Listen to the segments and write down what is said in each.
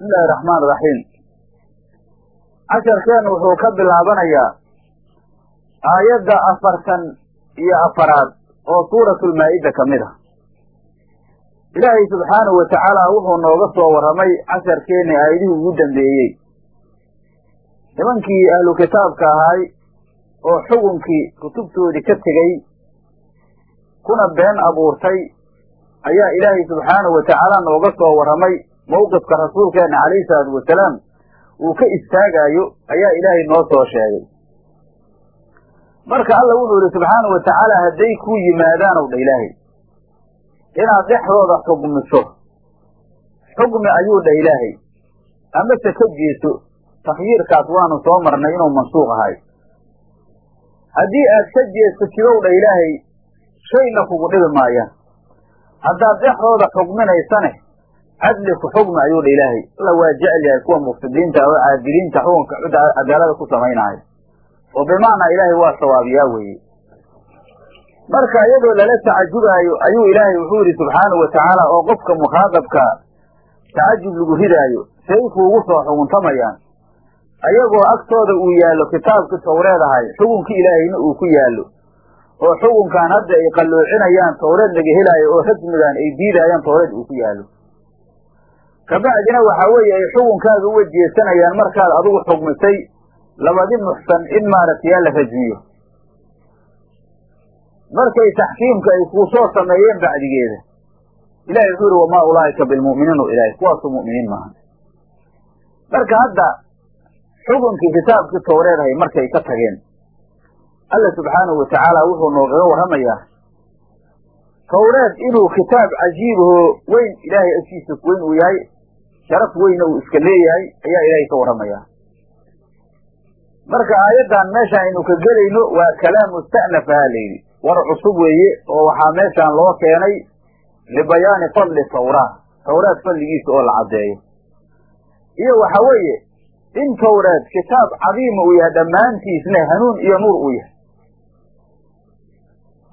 bismillahi raxmaan raxiim casharkeennu wuxuu ka bilaabanayaa aayadda afartan iyo afaraad oo suuratulmaa-ida ka mid ah. Ilaahay subxaanahu wa tacaala wuxuu nooga soo warramay casharkeenni aayadihii ugu dambeeyey. Nimankii ahlu kitaabka ahay oo xukunkii kutubtoodii ka tegey kuna been abuurtay ayaa ilaahay subxaanahu wa tacaala nooga soo warramay mawqifka rasuulkeenna calayhi salaatu wasalaam uu ka istaagaayo ayaa ilaahay noo soo sheegay. Marka alla wuxuu yihi subxaanahu wa tacaala hadday ku yimaadaanow dha ilaahay inaad dhexdooda xugmiso xugmi ayuu dhah ilaahay. Amase ka jeeso takhyiirkaas waanu soo marnay inuu mansuuq ahay. Haddii aad ka jeesatidow dha ilaahay shayna kugu dhibi maayaan. Haddaad dhexdooda xugminaysane cadli ku ayuu dha ilaahay. Alla waa jecel yahay kuwa mufsidiinta oo caadiliinta xukunka cadaalada ku samaynayo oo bimacnaa ilaahay waa sawaabiyaa weeye. Marka iyadoo lala tacajubaayo ayuu ilaahay wuxuu yidhi subxaanahu wa tacaala oo qofka mukhaadabka tacajub lagu ridaayo say kuugu soo xuguntamayaan ayagoo agtooda uu yaallo kitaabkii tawreed ahay xukunkii ilaahayna uu ku yaallo oo xukunkan hadda ay qalloocinayaan tawreed laga helaayo oo rasmigan ay diidaayaan tawreed uu ku yaallo kabacdina waxaa weeye ay xukunkaaga uga jeesanayaan markaad adigu xugmisay labadi muxsan in maaragtay la rajmiyo markay taxkiimka ay kuu soo sameeyeen bacdigeeda ilahay wuxuu yihi wamaa ulaa'ika bilmu'miniin ilahay kuwaasu mu'miniin maaha marka hadda xukunkii kitaabkii tawreedahay markay ka tageen alla subxaanahu wa tacaala wuxuu noogaga warramayaa tawreed inuu kitaab cajiibahoo weyn ilaahay agtiisa weyn uu yahay sharaf weyna uu iska leeyahay ayaa ilaahay ka warramayaa marka aayaddan meeshaan aynu ka gelayno waa kalaam musta'naf ahaa layidhi war cusub weeye oo waxaa meeshaan loo keenay libayaani fadli tawraat tawraad fadligiisa oo la caddeeyo. Iyo waxa weeye in tawreed kitaab cadiima uu yahay dhammaantiisna hanuun iyo nuur uu yahay.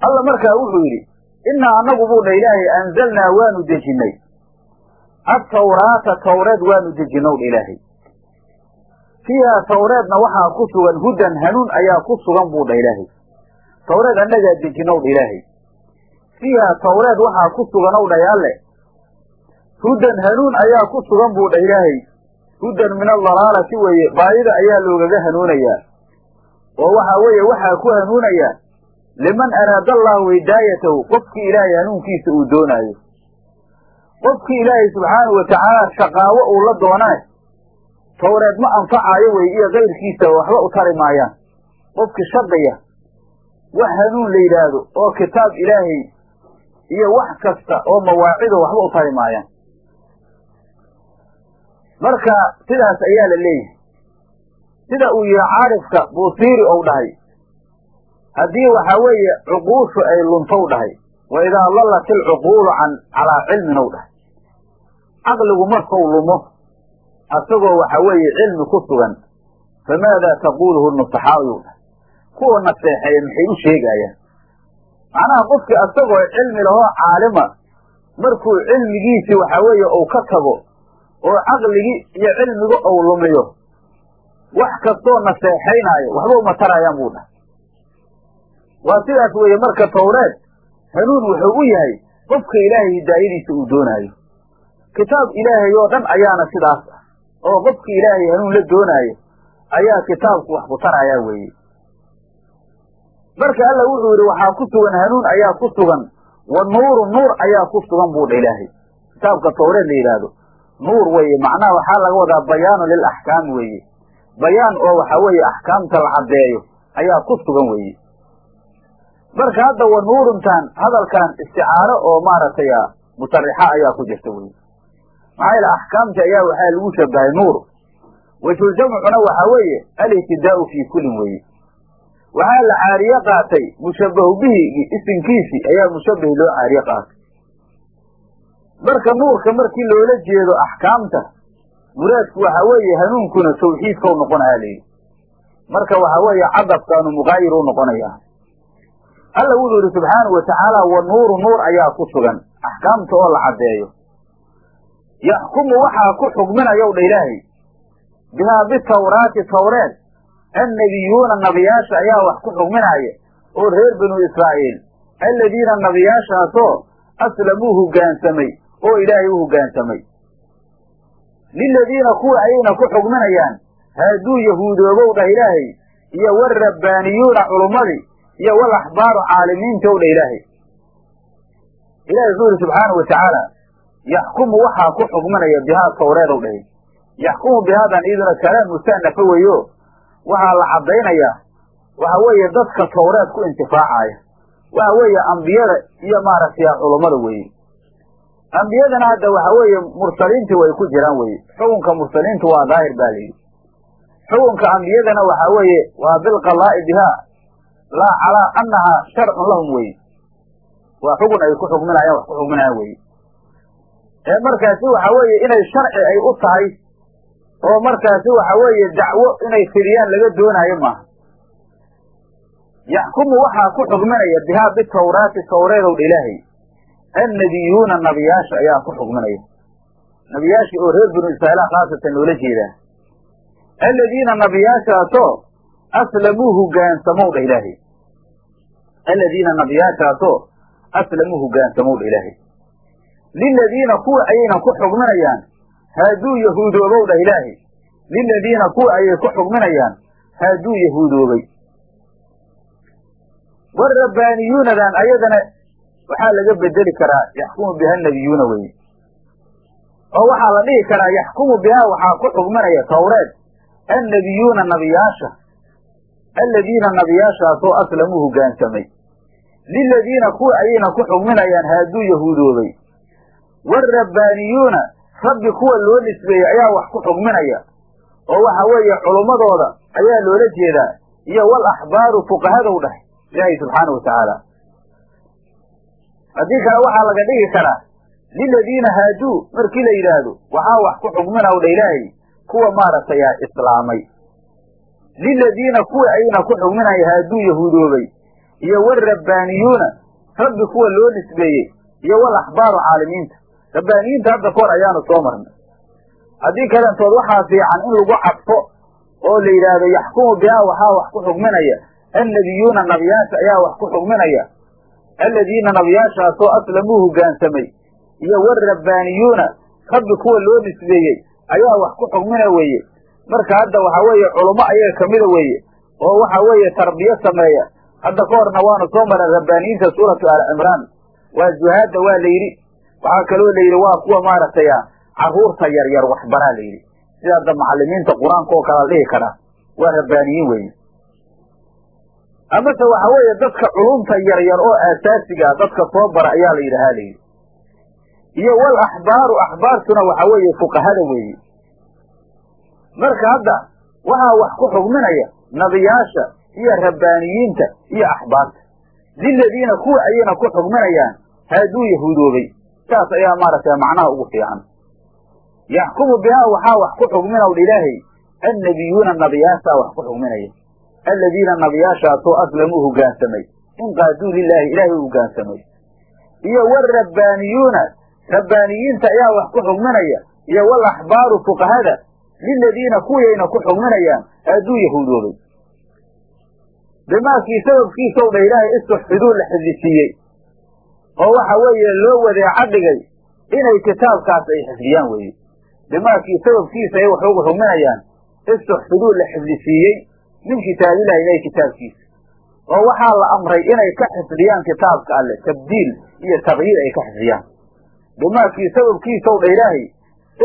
Alla markaa wuxuu yidhi innaa annagu buu dha ilaahay anzalnaa waanu dejinnay attawraata tawreed waanu dejinnow dha ilaahay. Fiihaa tawreedna waxaa ku sugan hudan hanuun ayaa ku sugan buu dha ilaahay. Tawreed annagaa dejinow dha ilaahay. Fiihaa tawreed waxaa ku suganow dhay alle hudan hanuun ayaa ku sugan buu dha ilaahay. Hudan min adalaalati weeye baayida ayaa loogaga hanuunayaa oo waxaa weeye waxaa ku hanuunayaa liman araada allahu hidaayatahu qofkii ilaahay hanuunkiisa uu doonaayo qofkii ilaahay subxaanahu wa tacaala shaqaawo uu la doonaa tawreed ma anfacaayo wey iyo kayrkiisa waxba u tari maayaan. Qofkii shaqaya wax hanuun la yidhaahdo oo kitaab ilaahay iyo wax kasta oo mawaacido waxba u tari maayaan. Marka sidaas ayaa la leeyahay. Sida uu yihi caarifka buusiiri ou dhahay haddii waxaa weeye cuquushu ay luntow dhahay wa idaa dallat ilcuquulu can calaa cilmin ou dhahay caqligu markau lumo asagoo waxa weeye cilmi ku sugan famaada taquluhu nusaxaa yuu dhahay kuwa naseexeeya maxay u sheegaayaan macnaha qofkii asagoo cilmi lahoo caalima markuu cilmigiisii waxa weeye uu ka tago oo caqligii iyo cilmiga uu lumiyo wax kastoo naseexaynaayo waxba uma tarayaan buu dhahay waa sidaas weeye marka tawreed hanuun wuxuu u yahay qofka ilaahay hidaayadiisa uu doonaayo. Kitaab ilaahay oo dhan ayaana sidaas ah. Oo qofka ilaahay hanuun la doonaayo ayaa kitaabku wax ku tarayaa weeye. Marka alla wuxuu yidhi waxaa ku sugan hanuun ayaa ku sugan wa nuuru nuur ayaa ku sugan buu dha ilaahay. Kitaabka tawreed la yidhaahdo. Nuur weeye macnaha waxaa laga wadaa bayaanu lil axkaam weeye. Bayaan oo waxaa weeye axkaamta la caddeeyo ayaa ku sugan weeye marka hadda wa nuuruntan hadalkan isticaaro oo maaragtay musarixa ayaa ku jirta weye maxaa yaele axkaamta ayaa waxaa lagu shabahay nuur. Wajhuljamcuna waxaa weeye alihtidaau fii kulin weeye. Waxaa la caariye qaatay mushabahu bihigi isinkiisii ayaa mushabahi loo caariye qaatay. Marka nuurka markii loola jeedo axkaamta muraadku waxaa weeye hanuunkuna tawxiidkau noqonayaa layidhi marka waxaa weeye cadafkaanu muqaayir u noqonayaa alla wuxuu yihi subxaanau wa tacaala wa nuuru nuur ayaa ku sugan. Axkaamta oo la caddeeyo. Yaxkumu waxaa ku xugminayow dha ilaahay bihaa bitawraati tawreed annebiyuuna nabiyaasha ayaa wax ku xugminaaya oo reer banu israa'iil alladiina nabiyaashaasoo aslamuu hoggaansamay oo ilaahay u hoggaansamay liladiina kuwa ayayna ku xugminayaan haaduu yahuudoobow dhah ilaahay iyo warabbaaniyuuna culummadii iyo wal axbaaru caalimiintow dha ilaahay. Ilahi wuxuu yidhi subxaanau watacaala yaxkumu waxaa ku xugminaya bihaa tawreedow dhahay. Yaxkumu bihaadan iyaduna kalaam musta'nafa weeyo. Waxaa la caddaynayaa waxa weeye dadka tawreed ku intifaacaya. Waxa weeye ambiyada iyo maaragtay culummada weeye ambiyadana hadda waxa weeye mursaliintii way ku jiraan weye xukunka mursaliintu waa daahir ba la yidhi. Xukunka ambiyadana waxa weeye waa bilqalaa'i bihaa laa calaa annahaa sharcun lahum weye waa xugun ay ku xugminayaan wax ku xugminayaan weye ee markaasi waxa weeye inay sharci ay u tahay oo markaasi waxa weeye dacwo inay fidiyaan laga doonaayo maaha. Yaxkumu waxaa ku xugminaya bihaa bitawraati tawreedow dha ilaahay. Annabiyuuna nabiyaasha ayaa ku xugminaya nabiyaashii oo reer binu israa'iila khaasatan loola jeedaa. Alladiina nabiyaashaasoo aslamuu hoggaansamow dha ilaahay alladiina nabiyaashaasoo aslamuu hoggaansamow dha ilaahay liladiina kuwa ayayna ku xugminayaan haaduu yahuudoobow dhah ilaahay liladiina kuwa ayay ku xugminayaan haaduu yahuudoobay warabbaaniyuunadan ayadana waxaa laga bedeli karaa yaxkumu biha nabiyuuna weye oo waxaa la dhihi karaa yaxkumu bihaa waxaa ku xugminaya tawreed annabiyuuna nabiyaasha alladiina nabiyaashaasoo aslamuu hoggaansamay liladiina kuwa ayayna ku xugminayaan haaduu yahuudoobay. Warabbaaniyuuna rabbi kuwa loo nisbeeyey ayaa wax ku xugminaya. Oo waxa weeye culummadooda ayaa loola jeedaa. Iyo wal axbaaru fuqahadow dhahay ilaahay subxaana wa tacaala. Haddii kale waxaa laga dhigi karaa liladiina haaduu markii la yidhaahdo waxaa wax ku xugminaw dha ilaahay kuwa maaragtay a islaamay liladiina kuwa ayayna ku xugminaya haaduu yahuudoobay iyo warabbaaniyuuna rabbi kuwa loo nisbeeyey iyo wal axbaaru caalimiinta rabbaaniyiinta hadda kahor ayaanu soo marnay haddii kalentood waxaa fiican in lagu cadfo oo la yidhaahdo yaxkumu bihaa waxaa wax ku xugminaya annabiyuuna nabiyaasha ayaa wax ku xugminaya alladiina nabiyaashaasoo aslamuu hoggaansamay iyo warabbaaniyuuna rabbi kuwa loo nisbeeyey ayaa wax ku xugmina weeye marka hadda waxa weeye culummo ayaga kamida weeye oo waxa weeye tarbiyo sameeya. Hadda ka horna waanu soo maray rabbaaniyiinta suuratu aali cimraan. Waa juhaadda waa la yidhi. Waxaa kaloo la yidhi waa kuwa maaragtay carruurta yaryar waxbaraa la yidhi. Sida hadda macalimiinta qur'aanka oo kale la dhihi karaa. Waa rabbaaniyiin weeye. Amase waxa weeye dadka culumta yaryar oo aasaasigaa dadka soo bara ayaa la yidhahaa la yidhi. Iyo wal axbaaru axbaartuna waxa weeye fuqahada weeye marka hadda waxaa wax ku xugminaya nabiyaasha iyo rabbaaniyiinta iyo axbaarta. Liladiina kuwa ayayna ku xugminayaan haaduu yahuudoobay. Saas ayaa maaragtay macnaha ugu fiican. Yaxkumu bihaa waxaa wax ku xugminawdha ilaahay annabiyuuna nabiyaashaa wax ku xugminaya alladiina nabiyaashaasoo aslamuu hoggaansamay inqaaduu lilaahi ilaahay u hoggaansamay iyo warabbaaniyuuna rabbaaniyiinta ayaa wax ku xugminaya iyo wal axbaaru fuqahada liladiina kuwiyayna ku xugminayaan haaduu yahuudoobay bimaakii sababkiisaw dha ilaahay istuxfiduu la xifdisiiyey oo waxa weeye loo wadeeca dhigay inay kitaabkaas ay xifdiyaan weeye bimaakii sababkiisa ay wax ugu xugminayaan istuxfiduu la xifdisiiyey min kitaabillahi ilahi kitaabkiisa oo waxaa la amray inay ka xifdiyaan kitaabka alle tabdiil iyo taqyiir ay ka xifdiyaan bimaakii sababkiisaw dha ilaahay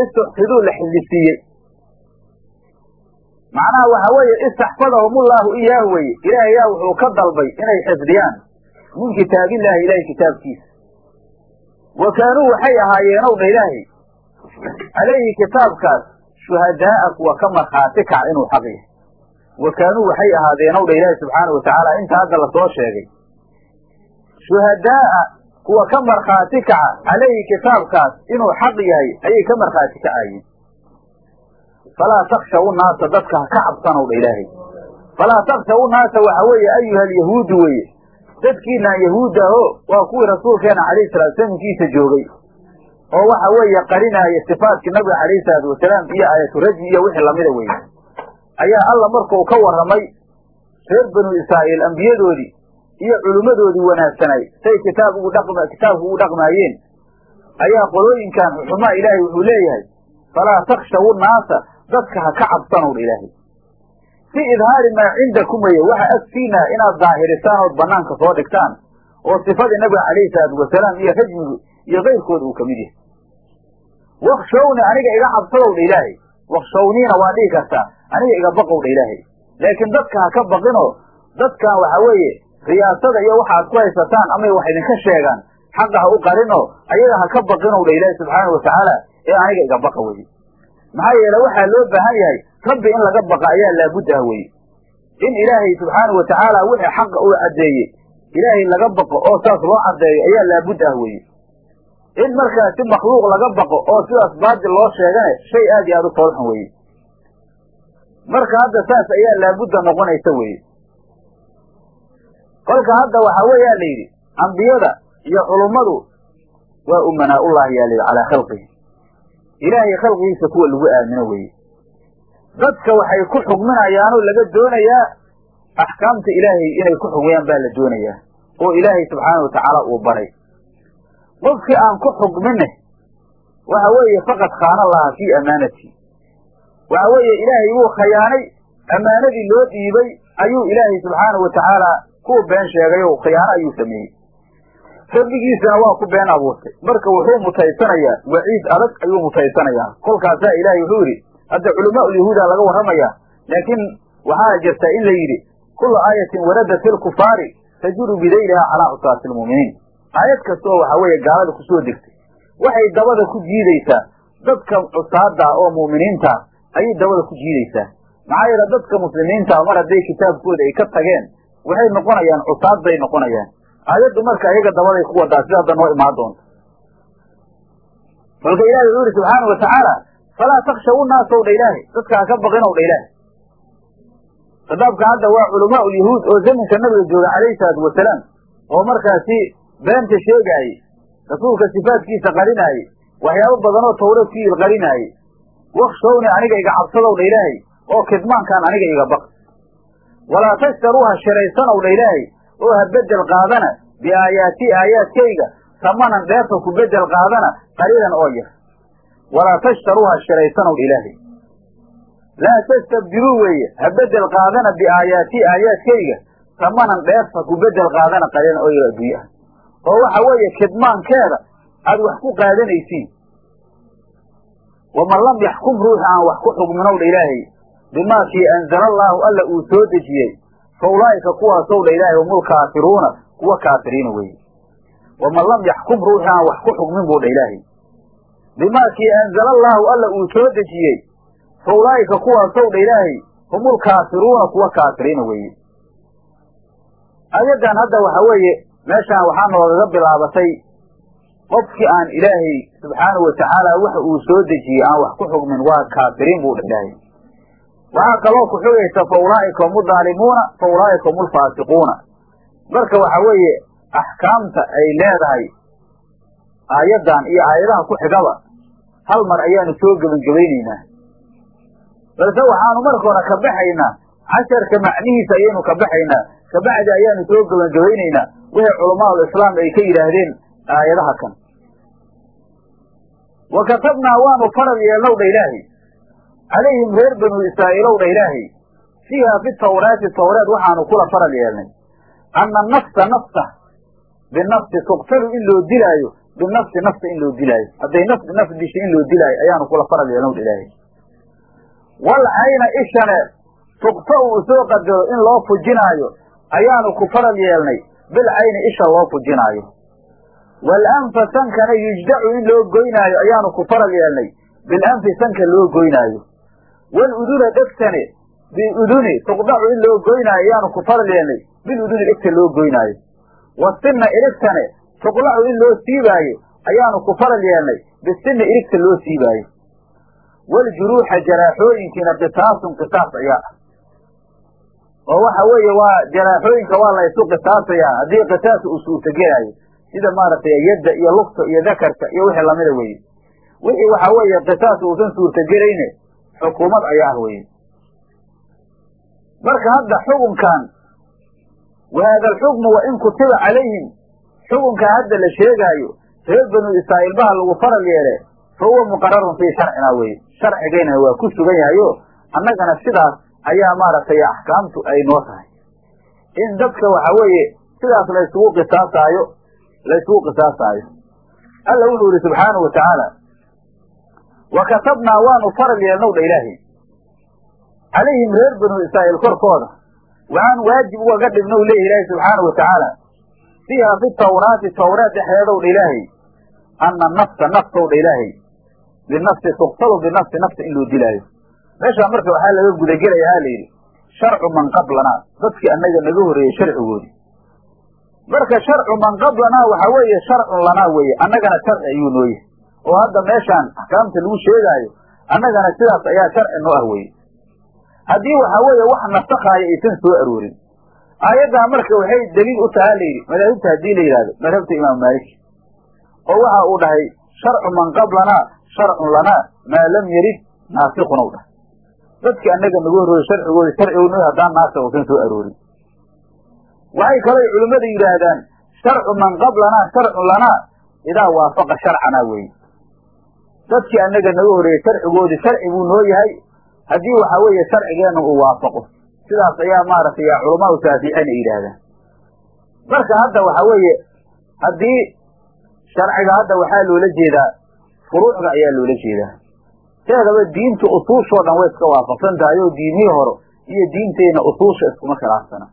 istuxfiduu la xifdisiiyey macnaha waxa weeye istaxfadahumullaahu iyaahu weye ilaahay yaa wuxuu ka dalbay inay xifdiyaan. Min kitaabillahi ilahay kitaabkiisa. Wa kaanuu waxay ahaayeenow dha ilaahay. Calayhi kitaabkaas shuhadaa'a kuwa ka markhaati kaca inuu xaq yahay. Wa kaanuu waxay ahaadeenow dha ilaahi subxaanau watacaala inta hadda la soo sheegay. Shuhadaa'a kuwa ka markhaati kaca calayhi kitaabkaas inuu xaq yahay ayay ka markhaati kacaayeen falaa takshaw naasa dadka ha ka cabsanow dha ilaahay falaa takshaw naasa waxa weeye ayuha alyahuudu weye dadkiinaan yahuud aho waa kuwii rasuulkeena calayhi salatu salamkiisa joogay. Oo waxa weeye qarinaaya sifaatkii nabiga calayhi salaatu wasalaam iyo aayatu rajmi iyo wixii lamida weeye. Ayaa alla markuu ka warramay reer banu israa'iil ambiyadoodii iyo culimmadoodii wanaagsanay say kitaab ugu dhaqma kitaabku ugu dhaqmaayeen. Ayaa qolooyinkan xumaa ilaahay wuxuu leeyahay falaa takshawu naasa dadka ha ka cabsanowdha ilaahay. Fi idhaari maa cindakum weye waxa agtiinaa inaad daahirisaan ood banaanka soo dhigtaan oo sifadii nabiga calayhi salaatu wasalaam iyo rajmigu iyo kayrkooda uu ka mid yahay. Wakshawni aniga iga cabsadowdha ilaahay. Wakshawniina waa dhihi kartaa aniga iga baqowdha ilaahay. Laakiin dadka ha ka baqinoo dadkan waxa weeye riyaasada iyo waxaad ku haysataan amay wax idinka sheegaan xaqa ha u qarinoo ayaga ha ka baqinowdha ilaahay subxaana watacaala ee aniga iga baqa weye maxaa yeele waxaa loo baahan yahay rabbi in laga baqa ayaa laabud ah weye in ilaahay subxaanau watacaala wixii xaqa uu caddeeyey ilaahay laga baqo oo saas loo caddeeyo ayaa laabud ah weye in markaasi makhluuq laga baqo oo sidaas baadil loo sheegane shay aad iyo aad u foolxun weye marka hadda saas ayaa laabudda noqonaysa weye kolka hadda waxaa weeyaa la yidhi ambiyada iyo culummadu waa umanaa-ullahi yaa layidhi calaa khalqihi ilaahay khalqigiisa kuwa lagu aamino weye dadka waxay ku xugminayaanoo laga doonayaa axkaamta ilaahay inay ku xugmiyaan baa la doonayaa oo ilaahay subxaana watacaala uu baray. Qofkii aan ku xugmine waxa weeye faqad khaana laha fii amaanati. Waxa weeye ilaahay wuu khayaanay ammaanadii loo dhiibay ayuu ilaahay subxaana watacaala ku been sheegay oo khiyaano ayuu sameeyey rabbigiisana waa ku been abuurtay. Marka wuxuu mutaysanayaa. Waciid adag ayuu mutaysanayaa. Kolkaasaa ilaahay wuxuu yidhi hadda culamaa ulyahuuda laga warramayaa. Laakiin waxaa jirta in la yidhi kula aayatin waradat fi lkufaari tajuru bidaylihaa calaa cusaati lmu'miniin aayad kasta oo waxaa weeye gaalada ku soo degtay waxay dabada ku jiidaysaa. Dadka cusaada oo mu'miniinta ayay dabada ku jiidaysaa. Maxaa yeele dadka muslimiinta mar hadday kitaabkooda ay ka tageen waxay noqonayaan cusaad bay noqonayaan aayaddu marka ayaga dabaday ku wadaa sida hadda noo imaan doonta kolka ilahi wuxuu yihi subxaana wa tacaala falaa takshaw naasow dha ilaahay. Dadka ha ka baqinow dha ilaahay. Khitaabka hadda waa culamaa ulyahuud oo zamanka nabiga jooga calayhi salaatu wasalaam oo markaasi beenta sheegaayey rasuulka sifaadkiisa qarinaayey waxyaabo badanoo tawreed ku yil qarinaayey wakshawni aniga iga cabsadow dha ilaahay oo kidmaankaan aniga iga baq walaa tashtaruuha shiraysanow dha ilaahay oo ha bedel qaadana biaayaati aayaadkayga samanan dheefa ku bedel qaadana qaliilan oo yar. Walaa tashtaruuha shiraysanow dha ilaahay. Laa tastabdiluu weeye ha bedel qaadana biaayaati aayaadkayga samanan dheefa ku bedel qaadana qaliilan oo yar adduunye oo waxa weeye kidmaankeeda aad wax ku qaadanaysiin. Waman lam yaxkum ruuxi aan wax ku xugminow dha ilaahay bimaa kii anzala allaahu alla uu soo dejiyey fa ulaa'ika kuwaasow dha ilaahay hum ulkaafiruuna kuwa kaafiriina weeye waman lam yaxkum ruuxi aan wax ku xugmin buu dha ilaahay bimaa kii anzala allaahu alla uu soo dejiyey fa ulaa'ika kuwaasow dha ilaahay hum ulkaafiruuna kuwa kaafiriina weeye ayaddan hadda waxa weeye meeshaan waxaa noogaga bilaabatay qofkii aan ilaahay subxaanahu watacaala waxa uu soo dejiyey aan wax ku xugmin waa kaafiriin buu dha ilaahay waxaa kaloo ku xugaysa fa ulaa'ika hum udaalimuuna fa ulaa'ika hum ulfaasiquuna marka waxa weeye axkaamta ay leedahay aayaddan iyo aayadaha ku xigaba hal mar ayaanu soo gebangebaynaynaa balse waxaanu marka hore ka baxaynaa casharka macnihiisa ayaynu ka baxaynaa kabacdi ayaanu soo gebangebaynaynaa wixii culamaadu islaam ay ka yidhaahdeen aayadaha kan. Wa katabnaa waanu faral yeelnow dha ilaahay calayhim reer banu israa'iilow dha ilaahay fiiha fi tawraati tawreed waxaanu kula faral yeelnay anna nafsa nafsa binafsi tuqtalu in loo dilaayo binafsi nafsa in loo dilaayo hadday naf naf disho in loo dilaayo ayaanu kula faral yeelnow dha ilaahay wal ishane tuqta uu soo qadaro in loo fujinaayo ayaanu ku faral yeelnay bil cayni isha loo fujinaayo walanfa sankana yujdacu in loo goynaayo ayaanu ku faral yeelnay bilanfi sanka loo goynaayo waluduna dhegtane biuduni tuqdacu in loo goynaayo ayaanu ku faral yeelnay biluduni dhegta loo goynaayo. Wasinna irigtane tuqlacu in loo siibaayo ayaanu ku faral yeelnay bisinna irigta loo siibaayo. Waljuruuxa jaraaxooyinkiina qisaasun qisaas ayaa. Ah oo waxa weeye waa jaraaxooyinka waa la ysu qisaasayaa haddii qisaas uu suurtagelaayo sida maaragtay yadda iyo lugta iyo dakarka iyo wixii lamida weye wixii waxa weeye qisaas uusan suurtagelayne xukuumad ayaa ah weye marka hadda xukunkan wa haada alxukmu wa in kutiba calayhim xukunkan hadda la sheegaayo reer banu israa'iil baha lagu faral yeele fa huwa muqararun fii sharcina weye sharcigaynana waa ku sugan yahayo annagana sidaas ayaa maaragtay axkaamtu ay noo tahay. In dadka waxa weeye sidaas laysugu qisaasaayo laysugu qisaasaayo alla wuxuu yihi subxaanahu wa tacaala wa waanu faral yeelnow dha ilaahay calayhim reer banu israa'iil korkooda waxaan waajib ugaga dhignow leeyahy ilaahay subxaanahu wa tacaala fiiha fi tawraati tawraat dhexdeedow dha ilaahay anna nafsa naftow dha ilaahay binafsi tuqtalu binafsi nafsa in loo dilaayo meeshaa marka waxaa laga gudagelaya ha la yidhi sharcu man qablanaa dadkii annaga naga horreeyey sharcigoodii marka sharcu man qablanaa waxa weeye sharcun lanaa weeye annagana sharci ayuu noo yahay oo hadda meeshaan axkaamta lagu sheegaayo annagana sidaas ayaa sharci noo ah weye haddii waxa weeye wax nasakhaaya aysan soo aroorin aayaddaa marka waxay daliil u taha la yidhi madaahibta haddii la yidhahdo madhabta imaamu maaliki oo waxa uu dhahay sharcu man qablanaa sharcun lanaa maa lam yarid naasikun u dhahay dadkii annaga nagu horreeyey sharcigooda sharcigoodna haddaan naasik uusan soo aroorin. Waxay kalay culimmada yidhaahdaan sharcu man qablanaa sharcun lanaa idaa waafaqa sharcanaa weeye dadkii annaga naga horreeyey sharcigoodii sharci buu noo yahay. Haddii waxa weeye sharcigeenna uu waafaqo sidaas ayaa maaragtay culamaau shaaficin ay yidhaahdaan. Marka hadda waxa weeye haddii sharciga hadda waxaa loola jeedaa furuucda ayaa loola jeedaa. Seedaba diinta usuushoo dhan way iska waafaqsan tahay oo diimihii hore iyo diinteenna usuusha iskuma khilaafsana.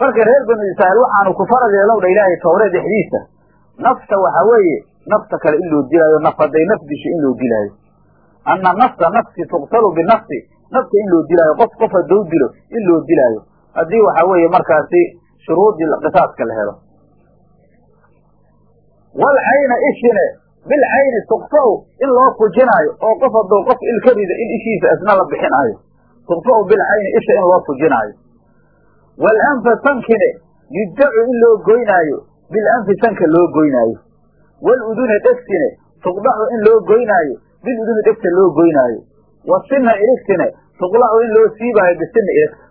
Marka reer banu israa'iil waxaanu ku faral yeelow dha ilaahay tawre dhexdiisa nafta waxa weeye nafta kale in loo dilaayo naf hadday naf disho in loo dilaayo. Anna nafsa nafsi tuqtalu binafsi nafta in loo dilaayo qof qof hadduu dilo in loo dilaayo. Haddii waxa weeye markaasi shuruudii qisaaska la helo. Wal cayna ishine bil cayni tuqta'u in loo fujinaayo oo qof hadduu qof il rido in ishiisa isna la bixinaayo. Tuqta'u bil cayni isha in loo fujinaayo. Wal anfa sankine yuddacu in loo goynaayo bil anfi sanka loo goynaayo wal udune dhegsine tuqdacu in loo goynaayo bil udune dhegta loo goynaayo. Wa sinna iligtine tuqlacu in loo siibaayo bisinna iligta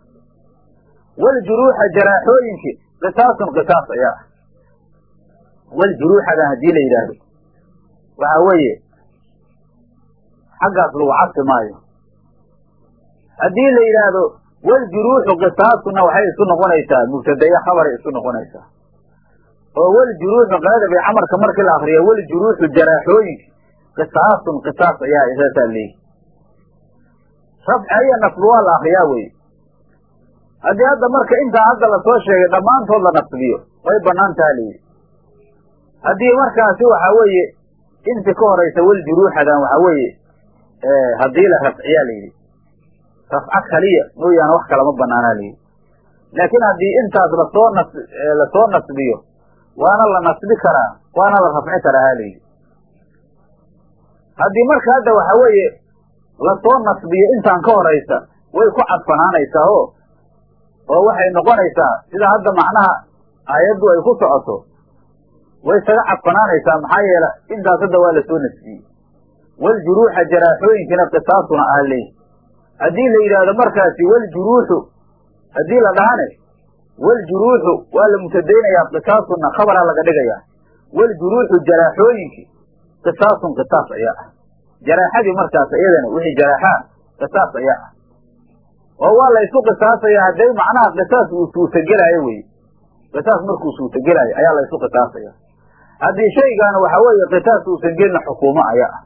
waljuruuxa jaraaxooyinki qisaasun qisaas ayaa. Ah waljuruuxadan haddii la yidhaahdo. Waxa weeye xaggaas lagu cabsi maayo. Haddii la yidhaahdo waljuruuxu qisaasuna waxay isu noqonaysaa mubtadaye khabaray isu noqonaysaa oo waljuruuxu qeeda bay camarka markii la akriya waljuruuxu jaraaxooyinki qisaasun qisaas ayaa saasaa leeyihi rafcaya nasbi waa la akriyaa weye haddii hadda marka intaa hadda la soo sheegay dhammaantood la nasbiyo way banaan taha layidhi haddii markaasi waxa weeye inti ka horaysa waljuruuxadan waxa weeye haddii la rafciyaa la yidhi. Rafco kaliya mooyaane wax kalama banaanaa layidhi laakiin haddii intaas la soo nas la soo nasbiyo waana la nasbi karaa waana la rafci karaa ha layidhi haddii marka hadda waxa weeye la soo nasbiyo intaan ka horaysa way ku cadfanaanaysaa o oo waxay noqonaysaa sida hadda macnaha aayaddu ay ku socoto way isaga cadfanaanaysaa maxaa yeele intaas hadda waa la soo nasbiyey. Waljuruuxa jaraaxooyinkina qisaasuna ah leeyi haddii la yidhaahdo markaasi waljuruuxu haddii la dhahane waljuruuxu waa la mutadaynayaa qisaasuna khabaraa laga dhigayaa waljuruuxu jaraaxooyinki qisaasun qisaas ayaa ah jaraaxadii markaas iyadana wixii jaraaxaa qisaas ayaa ah oo waa la isu qisaasayaa hadday macnaha qisaas uu suurtagelaayo weye qisaas markuu suurtagelaayo ayaa la isu qisaasaya haddii shaygaana waxa weeye qisaas uusan gelina xukuumo ayaa ah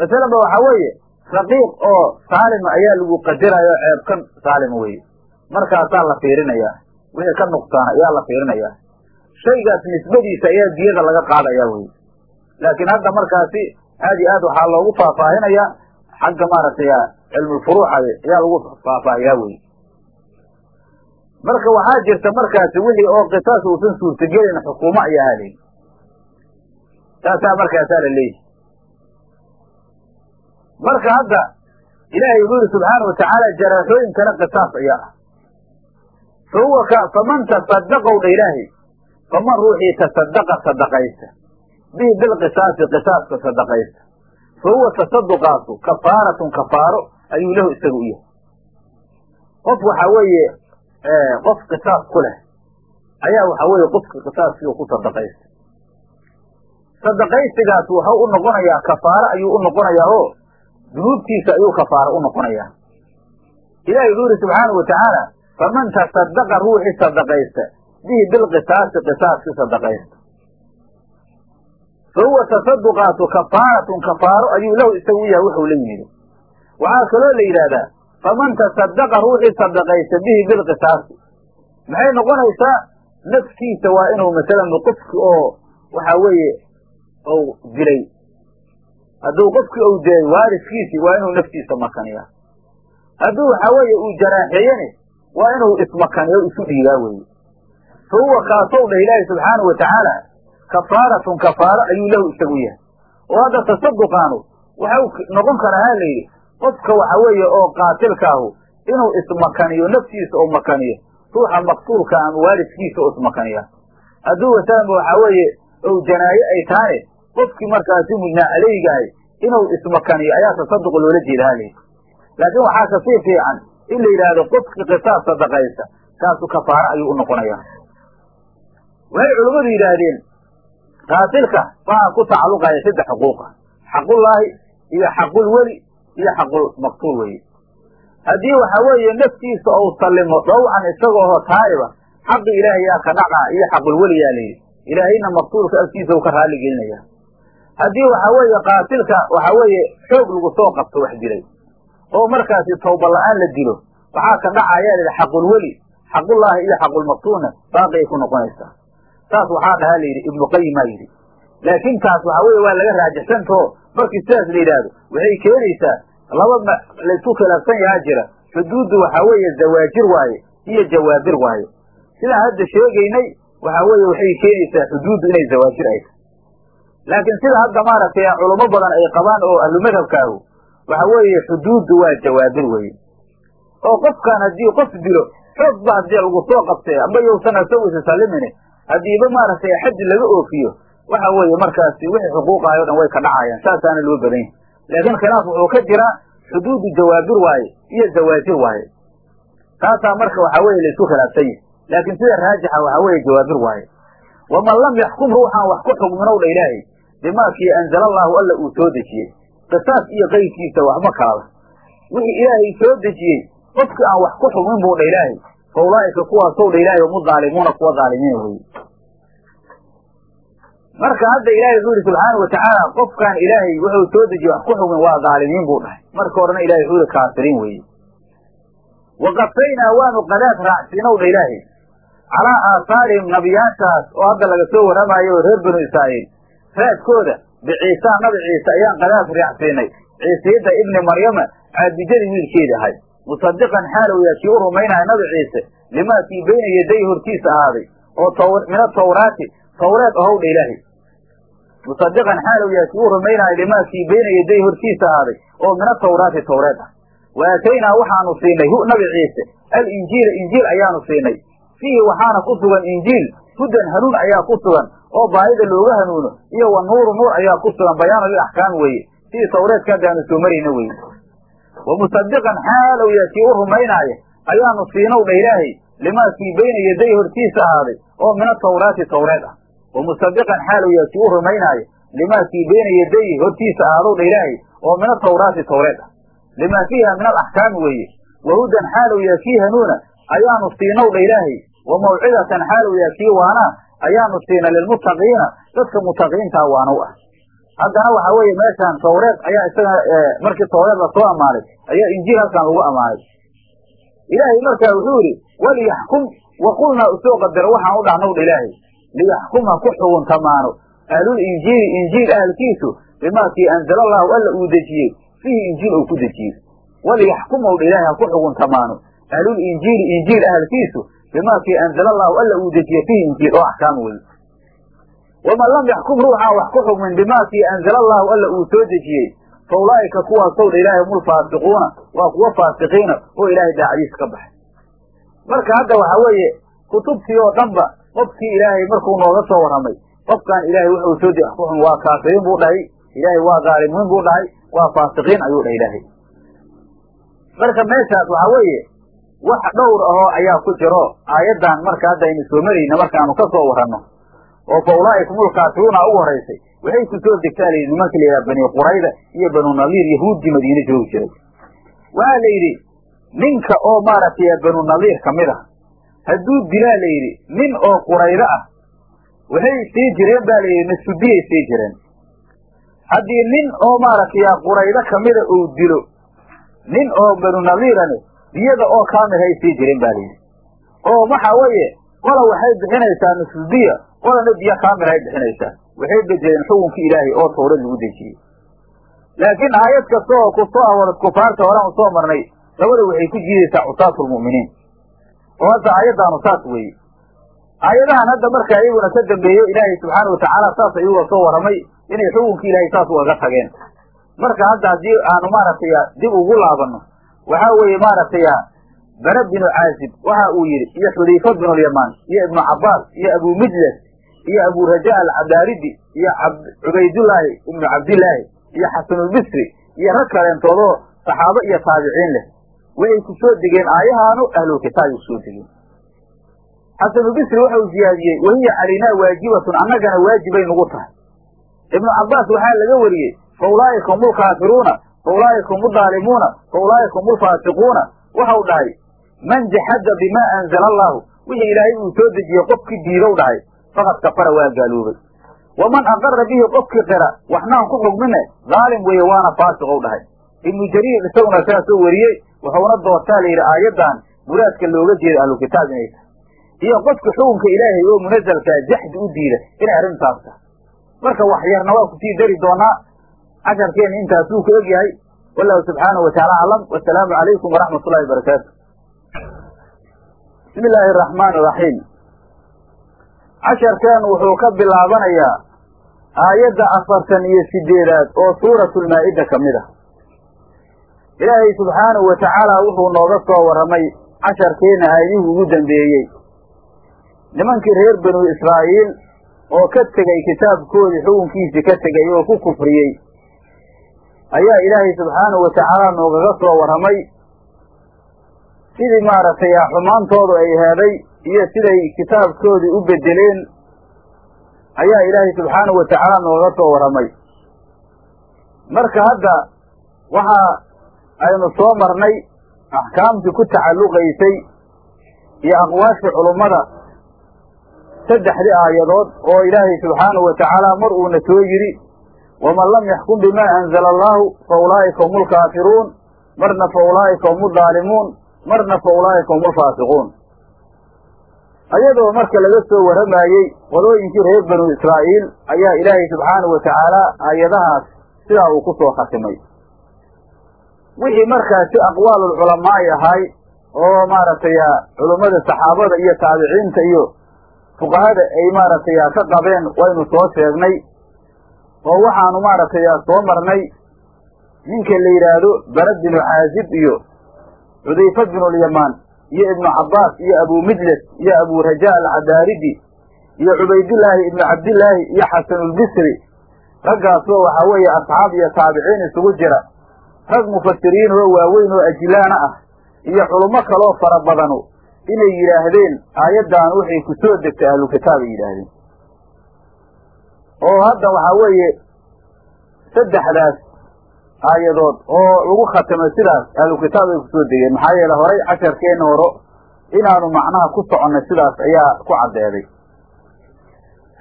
masalanba waxa weeye raqiiq oo saalima ayaa lagu qadaraya oo ceebkan saalima weye markaasaa la fiirinayaa wixii ka nuqsaana ayaa la fiirinayaa. Shaygaas nisbadiisa ayaa diyada laga qaadayaa weye laakiin hadda markaasi aad iyo aad waxaa loogu faahfaahinayaa xagga maaragtay cilmulfuruuca ayaa lagu faahfaahiyaa weye marka waxaa jirta markaasi wixii oo qisaas uusan suurtagelin xukuumo ayaa halay saasaa markaasaa la leeyahy marka hadda ilaahay wuxuu yihi subxaana watacaala jaraaxooyinkana qisaas ayaa ah faman tasadaqow dha ilaahay faman ruuxii tasadaqa sadaqaysta bihi bilqisaasi qisaaska sadaqaysta fa huwa tasaduqaasu kafaaratun kafaaro ayuu lahu isaga u yahay qof waxaa weeye qof qisaas ku leh ayaa waxaa weeye qofka qisaaskii ku sadaqaysta sadaqaysigaas waxau u noqonayaa kafaaro ayuu u noqonayaa oo dunuubtiisa ayuu kafaaro u noqonayaa ilahi wuxuu yidhi subxaanau watacaala faman tasadaqa ruuxii sadaqaysta bihi bilqisaasi qisaaskii sadaqaysta fa tasaduqaatu kafaaratun kafaaro ayuu lahu isagu yahay wuxuu la yimid waxaa kaloo la yidhaahdaa faman tasadaqa ruuxii sadaqaysta bihi bilqisaasi maxay noqonaysaa naftiisa waa inuu masalan qofki oo waxaa weeye ou dilay hadduu qofkii ou dilay waariskiisii waa inuu naftiisa makaniya hadduu waxaa weeye uu jaraaxeeyene waa inuu ismakaniyo isu dhiigaa weeye. Fa huwa kaasow dhah ilaahi subxaanau watacaala kafaaratun kafaaro ayuu lahu isagu yahay. Oo hadda tasaduqaanu waxau noqon karaa ha la yidhi qofka waxa weeye oo qaatilkaahu inuu ismakaniyo naftiisa oo makaniyo ruuxa maqtuulka ama waalidkiisa oo ismakaniya hadduu wasaanba waxaa weeye ou janaaye ay taane qofkii markaasi mudnaa caleygahay inuu ismakaniyo ayaa tasaduq loola jeeda ha layidhi laakiin waxaa ka sii fiican in la yidhaahdo qofkii qisaas sadaqaysta kaasu kafaaro ayuu u noqonayaa. Waxay culummadu yidhaahdeen qaatilka waxaa ku tacalluqaya saddex xuquuqa xaqullaahi iyo xaqul weli iyo xaqul maqtuul weye haddii waxa weeye naftiisa ou sallimo dhawcan isagooho taa'iba xaqi ilaahay yaa ka dhaca iyo xaqul weli yaa layidhi ilaahayna maqtuulka agtiisa u ka raalli gelinaya haddii waxa weeye qaatilka waxa weeye xoog lagu soo qabto wax dilay oo markaasi tawba la'aan la dilo waxaa ka dhacayaa lihi xaqul weli xaqullaahi iyo xaqulmaqtuulna baaqi ay ku noqonaysaa. Saas waxaa dhahaa la yidhi ibnu qayimaa yidhi. Laakiin taas waxa weeye waa laga raajixsantao markii sidaas la yidhaahdo waxay keenaysaa laba ma laysku khilaafsan yahaa jira xuduuddu waxaa weeye zawaajir waaye iyo jawaabir waaye. Sidaan hadda sheegaynay waxaa weeye waxay keenaysaa xuduuddu inay zawaajir ay tahay. Laakiin sida hadda maaragtay culamo badan ay qabaan oo ahlu madhabkaahu waxa weeye xuduuddu waa jawaabir weye oo qofkaan haddii qof dilo xoog ba haddii lagu soo qabtee amba yowsan asagu isa sallimine haddiiba maaragtay xaddi laga oofiyo waxa weeye markaasi wixii xuquuqahay o dhan way ka dhacayaan saasaana loo badan laakiin khilaaf wuxuu ka jiraa xuduudu jawaabir waaye iyo zawaajir waaye. Taasaa marka waxa weye laysku khilaafsan yahay. Laakiin sida raajixa waxa weeye jawaabir waaye. Waman lam yaxkum ruuxaan wax ku xugminow dha ilaahay bimaakii anzala allaahu alla uu soo dejiyey qisaas iyo qaydkiisa waxma kalaba wixii ilaahay soo dejiyey qofkii aan wax ku xugmin buu dha ilaahay. Fa ulaa'ika kuwaasow dha ilaahay humu daalimuuna kuwa daalimiina weye marka hadda ilaahay wuxuu yidhi subxaana watacaala qofkaan ilaahay wuxuu soo dejiyey wax ku xugmin waa dhaalimiin buu dhahay. Marka horena ilahay wuxuu yihi kaafiriin weeye waqafaynaa waanu qadaad raacsiinow dha ilaahay. Calaa aahaarihim nabiyaashaas oo hadda laga soo warramayo reer banu israa'iil raadkooda biciisaa nabi ciise ayaan qadaad raacsiinay ciisiyadda ibni maryama caabijadii wiilkeedi ahay musadiqan xaalow yaa kii u rumaynaya nabi ciise limaa kii bayna yaday hortiisa ahaaday oo min atawraati tawreed ahow dha ilaahay musadiqan xaalow yaa u rumaynaayo limaa kii bayna yaday hortiisa ahaaday oo min atawraati tawreed ah wa aataynaa waxaanu siinay hu nabi ciise alinjiila injiil ayaanu siinay fiihi waxaana ku sugan injiil hudan hanuun ayaa ku sugan oo baahida looga hanuuno iyo wa nuuru nuur ayaa ku sugan bayaanu lilaxkaam weeye. Sidii tawreedka haddaanu soo marayna weye wa musadiqan xaalow yaa kii u rumaynaaya ayaanu siinow dha ilaahay limaa kii bayna yaday hortiisa ahaaday oo min atawraati tawreed ah. Wa musadiqan xaalow yaa kii u rumaynaaya limaa kii bayna yaday hortiisa ahaadow dha ilaahay oo min atawraati tawreed ah. Limaa fiiha min alaxkaami weeye. Wa hudan xaalow yaa kii hanuuna ayaanu siinow dha ilaahay wa mawcidatan xaalow yaa kii waanaa ayaanu siina lilmuttaqiina. Dadka mutaqiintaa waanow ah. Haddana waxa weeye meeshaan tawreed ayaa isaga markii tawreed la soo ammaanay ayaa injiil halkan lagu ammaanay. Ilaahay markaa wuxuu yidhi waliyaxkum wa qulnaa u soo qadaro waxaan u dhahnow dha ilaahay liyaxkuma ku xuguntamaano ahlul injiili injiil ahalkiisu bimaa kii anzala allaahu alla uu dejiyey fiihi injiil uu ku dejiyey. Waliyaxkumow dha ilaahay ha ku xuguntamaano ahlul injiili injiil ahalkiisu bimaa kii anzala allaahu alla uu dejiyey fiihi injiil oo axkaam weye waman lam yaxkum ruuxaan wax ku xugmin bimaa kii anzala allaahu alla uu soo dejiyey fa ulaa'ika kuwaasow dha ilaahay hum ulfaasiquuna waa kuwa faasiqiina oo ilaahay daacadiisa ka baxay marka hadda waxa weeye kutubtii oo dhanba qofkii ilaahay markuu nooga soo warramay qofkan ilaahay wuxuu soo de kuxun waa kaafiriin buu dhahay ilaahay waa dhaalimiin buu dhahay waa faasiqiin ayuu dhahay ilaahay marka meeshaas waxaa weeye wax dhowr ahoo ayaa ku jiro aayaddan marka hadda aynu soo marayna markaanu ka soo warranno oo fa ulaa'ikumul ugu horaysay waxay ku soo degtaa layidhi nimanka la yidhaha bani qurayda iyo banu nadiir yahuuddii madiine joogi jiray. Waxaa la yidhi ninka oo maaragtay banu nadiir ka mid ah hadduu dilaa la yidhi nin oo quraydo ah waxay sii jireen ba la yidhi nasudiyay sii jireen. Haddii nin oo maaragtay quraydo kamida uu dilo nin oo banu nadiirani diyada oo kaamil hay sii jireen ba layidhi oo waxa weeye qola waxay bixinaysaa nusdiya qolana diya kaamil hay bixinaysaa. Waxay bedeleen xukunkii ilaahay oo tawrad lagu dejiyey. Laakiin aayad kasta oo ku soo kufaarta horaan u soo marnay labada waxay ku jiidaysaa cusaatulmu'miniin oo hadda aayaddaanu saas weeye. Aayadahan hadda marka iyaguna ka dambeeyo ilaahay subxaana watacaala saas ayuga soo warramay inay xukunkii ilaahay saas ugaga tageen. Marka hadda haddii aanu maaragtay dib ugu laabanno waxaa weeye maaragtay bara binu caazib waxa uu yidhi iyo xudayfa binu lyamaan iyo ibnu cabbaas iyo abu mijlas iyo abu raja alcadaaridi iyo cubaydullaahi ibnu cabdillaahi iyo xasanulbisri iyo rag kaleentoodoo saxaabo iyo taabiciin leh. Waxay ku soo degeen aayahaanu ahlulkitaabay ku soo degeen. Xasanulbisri waxau ziyaadiyey wahiya calaynaa waajibatun annagana waajibay nugu tahay. Ibnu cabbaas waxaa laga wariyey fa ulaa'ika hum ulkaafiruuna fa ulaa'ika hum udaalimuuna fa ulaa'ika hum ulfaasiquuna waxau dhahay man jaxada bimaa anzala allaahu wixii ilaahay uu soo dejiyey qofkii diidow dhahay faqad kafara waa gaaloobay waman aqara bihi qofkii qira waxnaan ku xugmine daalim weeye waana faasiqow dhahay ibnu jariir isaguna saasoo wariyey wuxuuna doortaa la yidhi aayaddan muraadka looga jeeda ahlukitaab inay tahay iyo qofka xukunka ilaahay oo munazalkaa jaxdi u diida inay arrintaas tahay marka wax yarna waa ku sii dari doonaa casharkeenna intaasuu ka og yahay wallahu subxaanahu wataala aclam wasalaamu calaykum waraxmat ullahi barakaatu bismi illaahi araxmaani iraxiim casharkeenu wuxuu ka bilaabanayaa aayadda afartan iyo sideedaad oo suuratulmaa'ida ka mid ah. Ilaahay subxaanahu wa tacaala wuxuu nooga soo warramay casharkeenna aayadihii ugu dambeeyey. Nimankii reer banu israa'iil oo ka tegey kitaabkoodii xukunkiisii ka tegey oo ku kufriyey ayaa ilaahay subxaanahu wa tacaala noogaga soo warramay sidii maaragtay xumaantoodu ay heeday iyo siday kitaabkoodii u bedeleen ayaa ilaahay subxaanahu wa tacaala noogaga soo warramay marka hadda waxa aynu soo marnay axkaamtii ku tacalluqaysay iyo aqwaashii culummada saddexdii aayadood oo ilaahay subxaanahu wa tacaala mar uuna soo yidhi waman lam yaxkum bimaa anzala allaahu fa ulaa'ika hum ulkaafiruun marna fa ulaa'ika hum udaalimuun marna fa ulaa'ika hum ulfaasiquun ayadoo marka laga soo warramaayey qolooyinkii reer banu israa'iil ayaa ilaahay subxaanahu wa tacaala aayadahaas sidaa uu ku soo khatimay wixii markaasi aqwaalulculamaa'i ahay oo maaragtay culummada saxaabada iyo taabiciinta iyo fuqahada ay maaragtay ka qabeen waynu soo sheegnay oo waxaanu maaragtay soo marnay ninka la yidhaahdo bara binu caazib iyo xudayfa binulyamaan iyo ibnu cabbaas iyo abu mijlas iyo abu raja alcadaaridi iyo cubaydullaahi ibnu cabdillaahi iyo xasanulbisri raggaasoo waxaa weeye asxaab iyo taabiciin isugu jira. Rag mufasiriin oo waaweyn oo ajilaana ah iyo culummo kaloo fara badanu inay yidhaahdeen aayaddan waxay ku soo degtay ahlu kitaab ay yidhaahdeen oo hadda waxaa weeye saddexdaas aayadood oo lagu khatimay sidaas ahlu kitaab ay ku soo degeen maxaa yeele horay casharkeenna horo inaanu macnaha ku soconnay sidaas ayaa ku caddeeday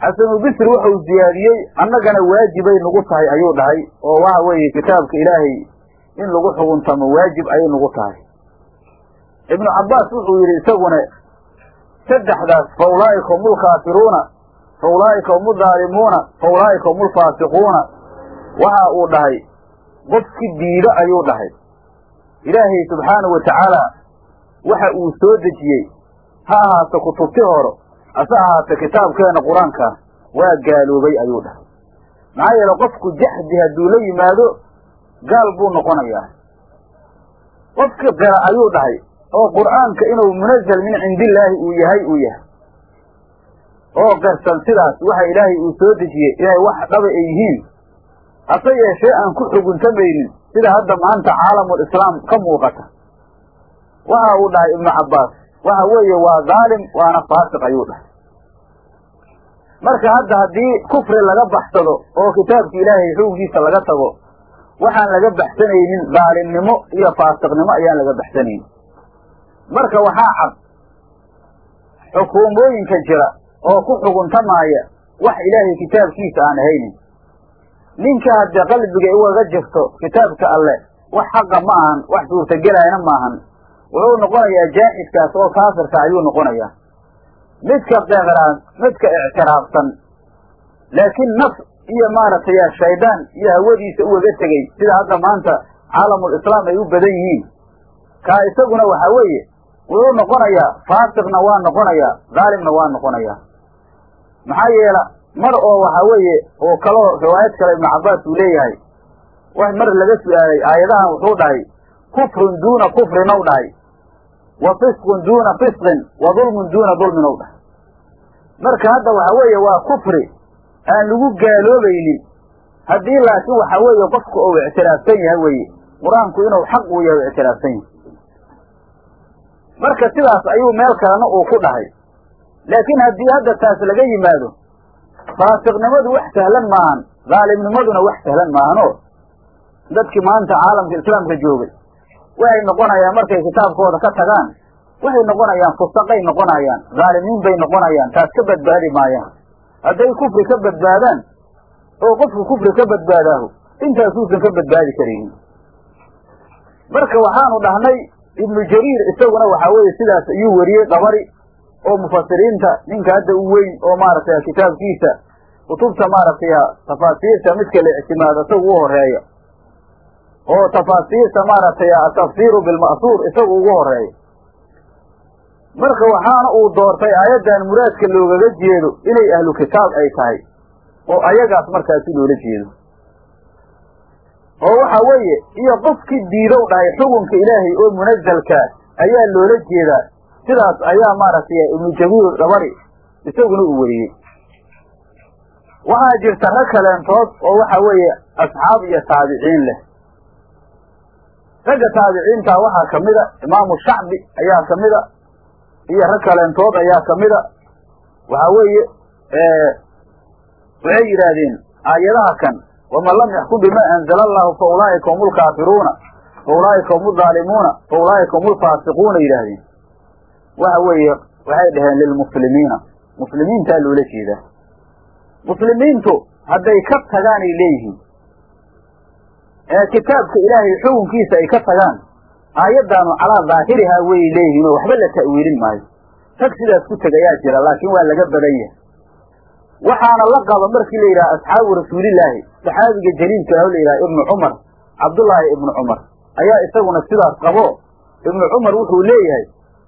xasanulbisri wuxuu ziyaadiyey annagana waajibay nagu tahay ayuu dhahay oo waxa weeye kitaabka ilaahay in lagu xuguntamo waajib ayay nagu tahay. Ibnu cabbaas wuxuu yidhi isaguna saddexdaas fa ulaa'ika hum ulkaafiruuna fa ulaa'ika hum udaalimuuna fa ulaa'ika hum ulfaasiquuna waxa uu dhahay qofki diido ayuu dhahay ilaahay subxaanahu wa tacaala waxa uu soo dejiyey ha ahaato kutubti horo hase ahaate kitaabkeena qur'aanka waa gaaloobay ayuu dhahay maxaa yeele qofku jaxdi hadduu la yimaado gaal buu noqonayaa qofki qira ayuu dhahay oo qur'aanka inuu munazal min cindillaahi uu yahay uu yahay oo qirsan sidaas waxa ilaahay uu soo dejiyey inay wax dhaba ay yihiin. Hase yeeshee aan ku xuguntamaynin sida hadda maanta caalamul islaam ka muuqata. Waxa uu dhahay ibnu cabbaas waxa weeye waa daalim waana faasiq ayuu dhahay. Marka hadda haddii kufri laga baxsado oo kitaabka ilaahay xukunkiisa laga tago waxaan laga baxsanaynin daalimnimo iyo faasiqnimo ayaan laga baxsanaynin. Marka waxaa cad xukuumooyinka jira oo ku xuguntamaaya wax ilaahay kitaabkiisa aan ahaynin. Ninka haddii qalbiga ugaga jirto kitaabka alle wax xaqa ma ahan wax suurtagelaayna maahan wuxuu noqonayaa jaaxidkaas oo kaafirka ayuu noqonayaa. Midka midka ictiraafsan laakiin naf iyo maaragtay shaydaan iyo hawadiisa ugaga tegey sida hadda maanta caalamul islaam ay u badan yihiin. Kaa isaguna waxa weeye wuxuu noqonayaa faasiqna waa noqonayaa daalimna waa noqonayaa maxaa yeela mar oo waxa weeye oo kaloo riwaayad kale ibnu cabbaas uu leeyahay wax mar laga su'aalay aayadahan wuxuu dhahay kufrun duuna kufrin ow dhahay wa fisqun duuna fisqin wa dulmun duuna dulmin ow dhahay. Marka hadda waxa weeye waa kufri aan lagu gaaloobaynin haddii laakiin waxa weeye qofku uu ictiraafsan yahay weye qur'aanku inuu xaq uu yahay u ictiraafsan yahay. Marka sidaas ayuu meel kalena uu ku dhahay laakiin haddii hadda taas laga yimaado faasiqnimadu wax sahlan maahan daalimnimaduna wax sahlan maahanoo dadkii maanta caalamka islaamka joogay waxay noqonayaan markay kitaabkooda ka tagaan waxay noqonayaan fusaqay noqonayaan daalimiin bay noqonayaan taas ka badbaadi maayaan hadday kufri ka badbaadaan oo qofku kufri ka badbaadaahu intaasuusan ka badbaadi karaynin marka waxaanu dhahnay ibnu jariir isaguna waxaa weeye sidaas ayuu weriyey dabari oo mufasiriinta ninka hadda u weyn oo maaragtay kitaabkiisa kutubta maaragtay tafaasiirta midka la ictimaado isagu u horreeya oo tafaasiirta maaragtay atafsiiru bilma'suur isagu ugu horreeya marka waxaana uu doortay aayaddan muraadka loogaga jeedo inay ahlu kitaab ay tahay oo ayagaas markaasi loola jeedo. Oo waxa weeye iyo qofkii diidow dhahay xukunka ilaahay oo munazalkaa ayaa loola jeedaa sidaas ayaa maaragtay ibnu jabiir dabari isaguna uu weriyey waxaa jirta rag kaleentood oo waxa weeye asxaab iyo taabiciin leh. Ragga taabiciinta waxaa kamida imaamu shacbi ayaa kamida iyo rag kaleentood ayaa kamida waxa weeye waxay yidhaahdeen aayadaha kan waman lam yaxkum bima anzala allahu fa ulaa'ika hum lkaafiruuna fa ulaa'ika hum aldaalimuuna fa ulaa'ika hum alfaasiquuna yidhaahdeen waxa weeye waxay dhaheen lilmuslimiina muslimiintaa loola jeedaa. Muslimiintu hadday ka tagaanay leeyihiin. Ee kitaabka ilaahay xukunkiisa ay ka tagaan aayaddaanu calaa daahirihaa weyay leeyihiin oo waxba la ta'wiilin maayo. Rag sidaas ku tegayaa jira laakiin waa laga badan yahay. Waxaana la qaba markii la yidhaha asxaabu rasuulillaahi saxaabiga jaliilka ah la yidhaha ibnu cumar cabdullaahi ibnu cumar. Ayaa isaguna sidaas qabo. Ibnu cumar wuxuu leeyahay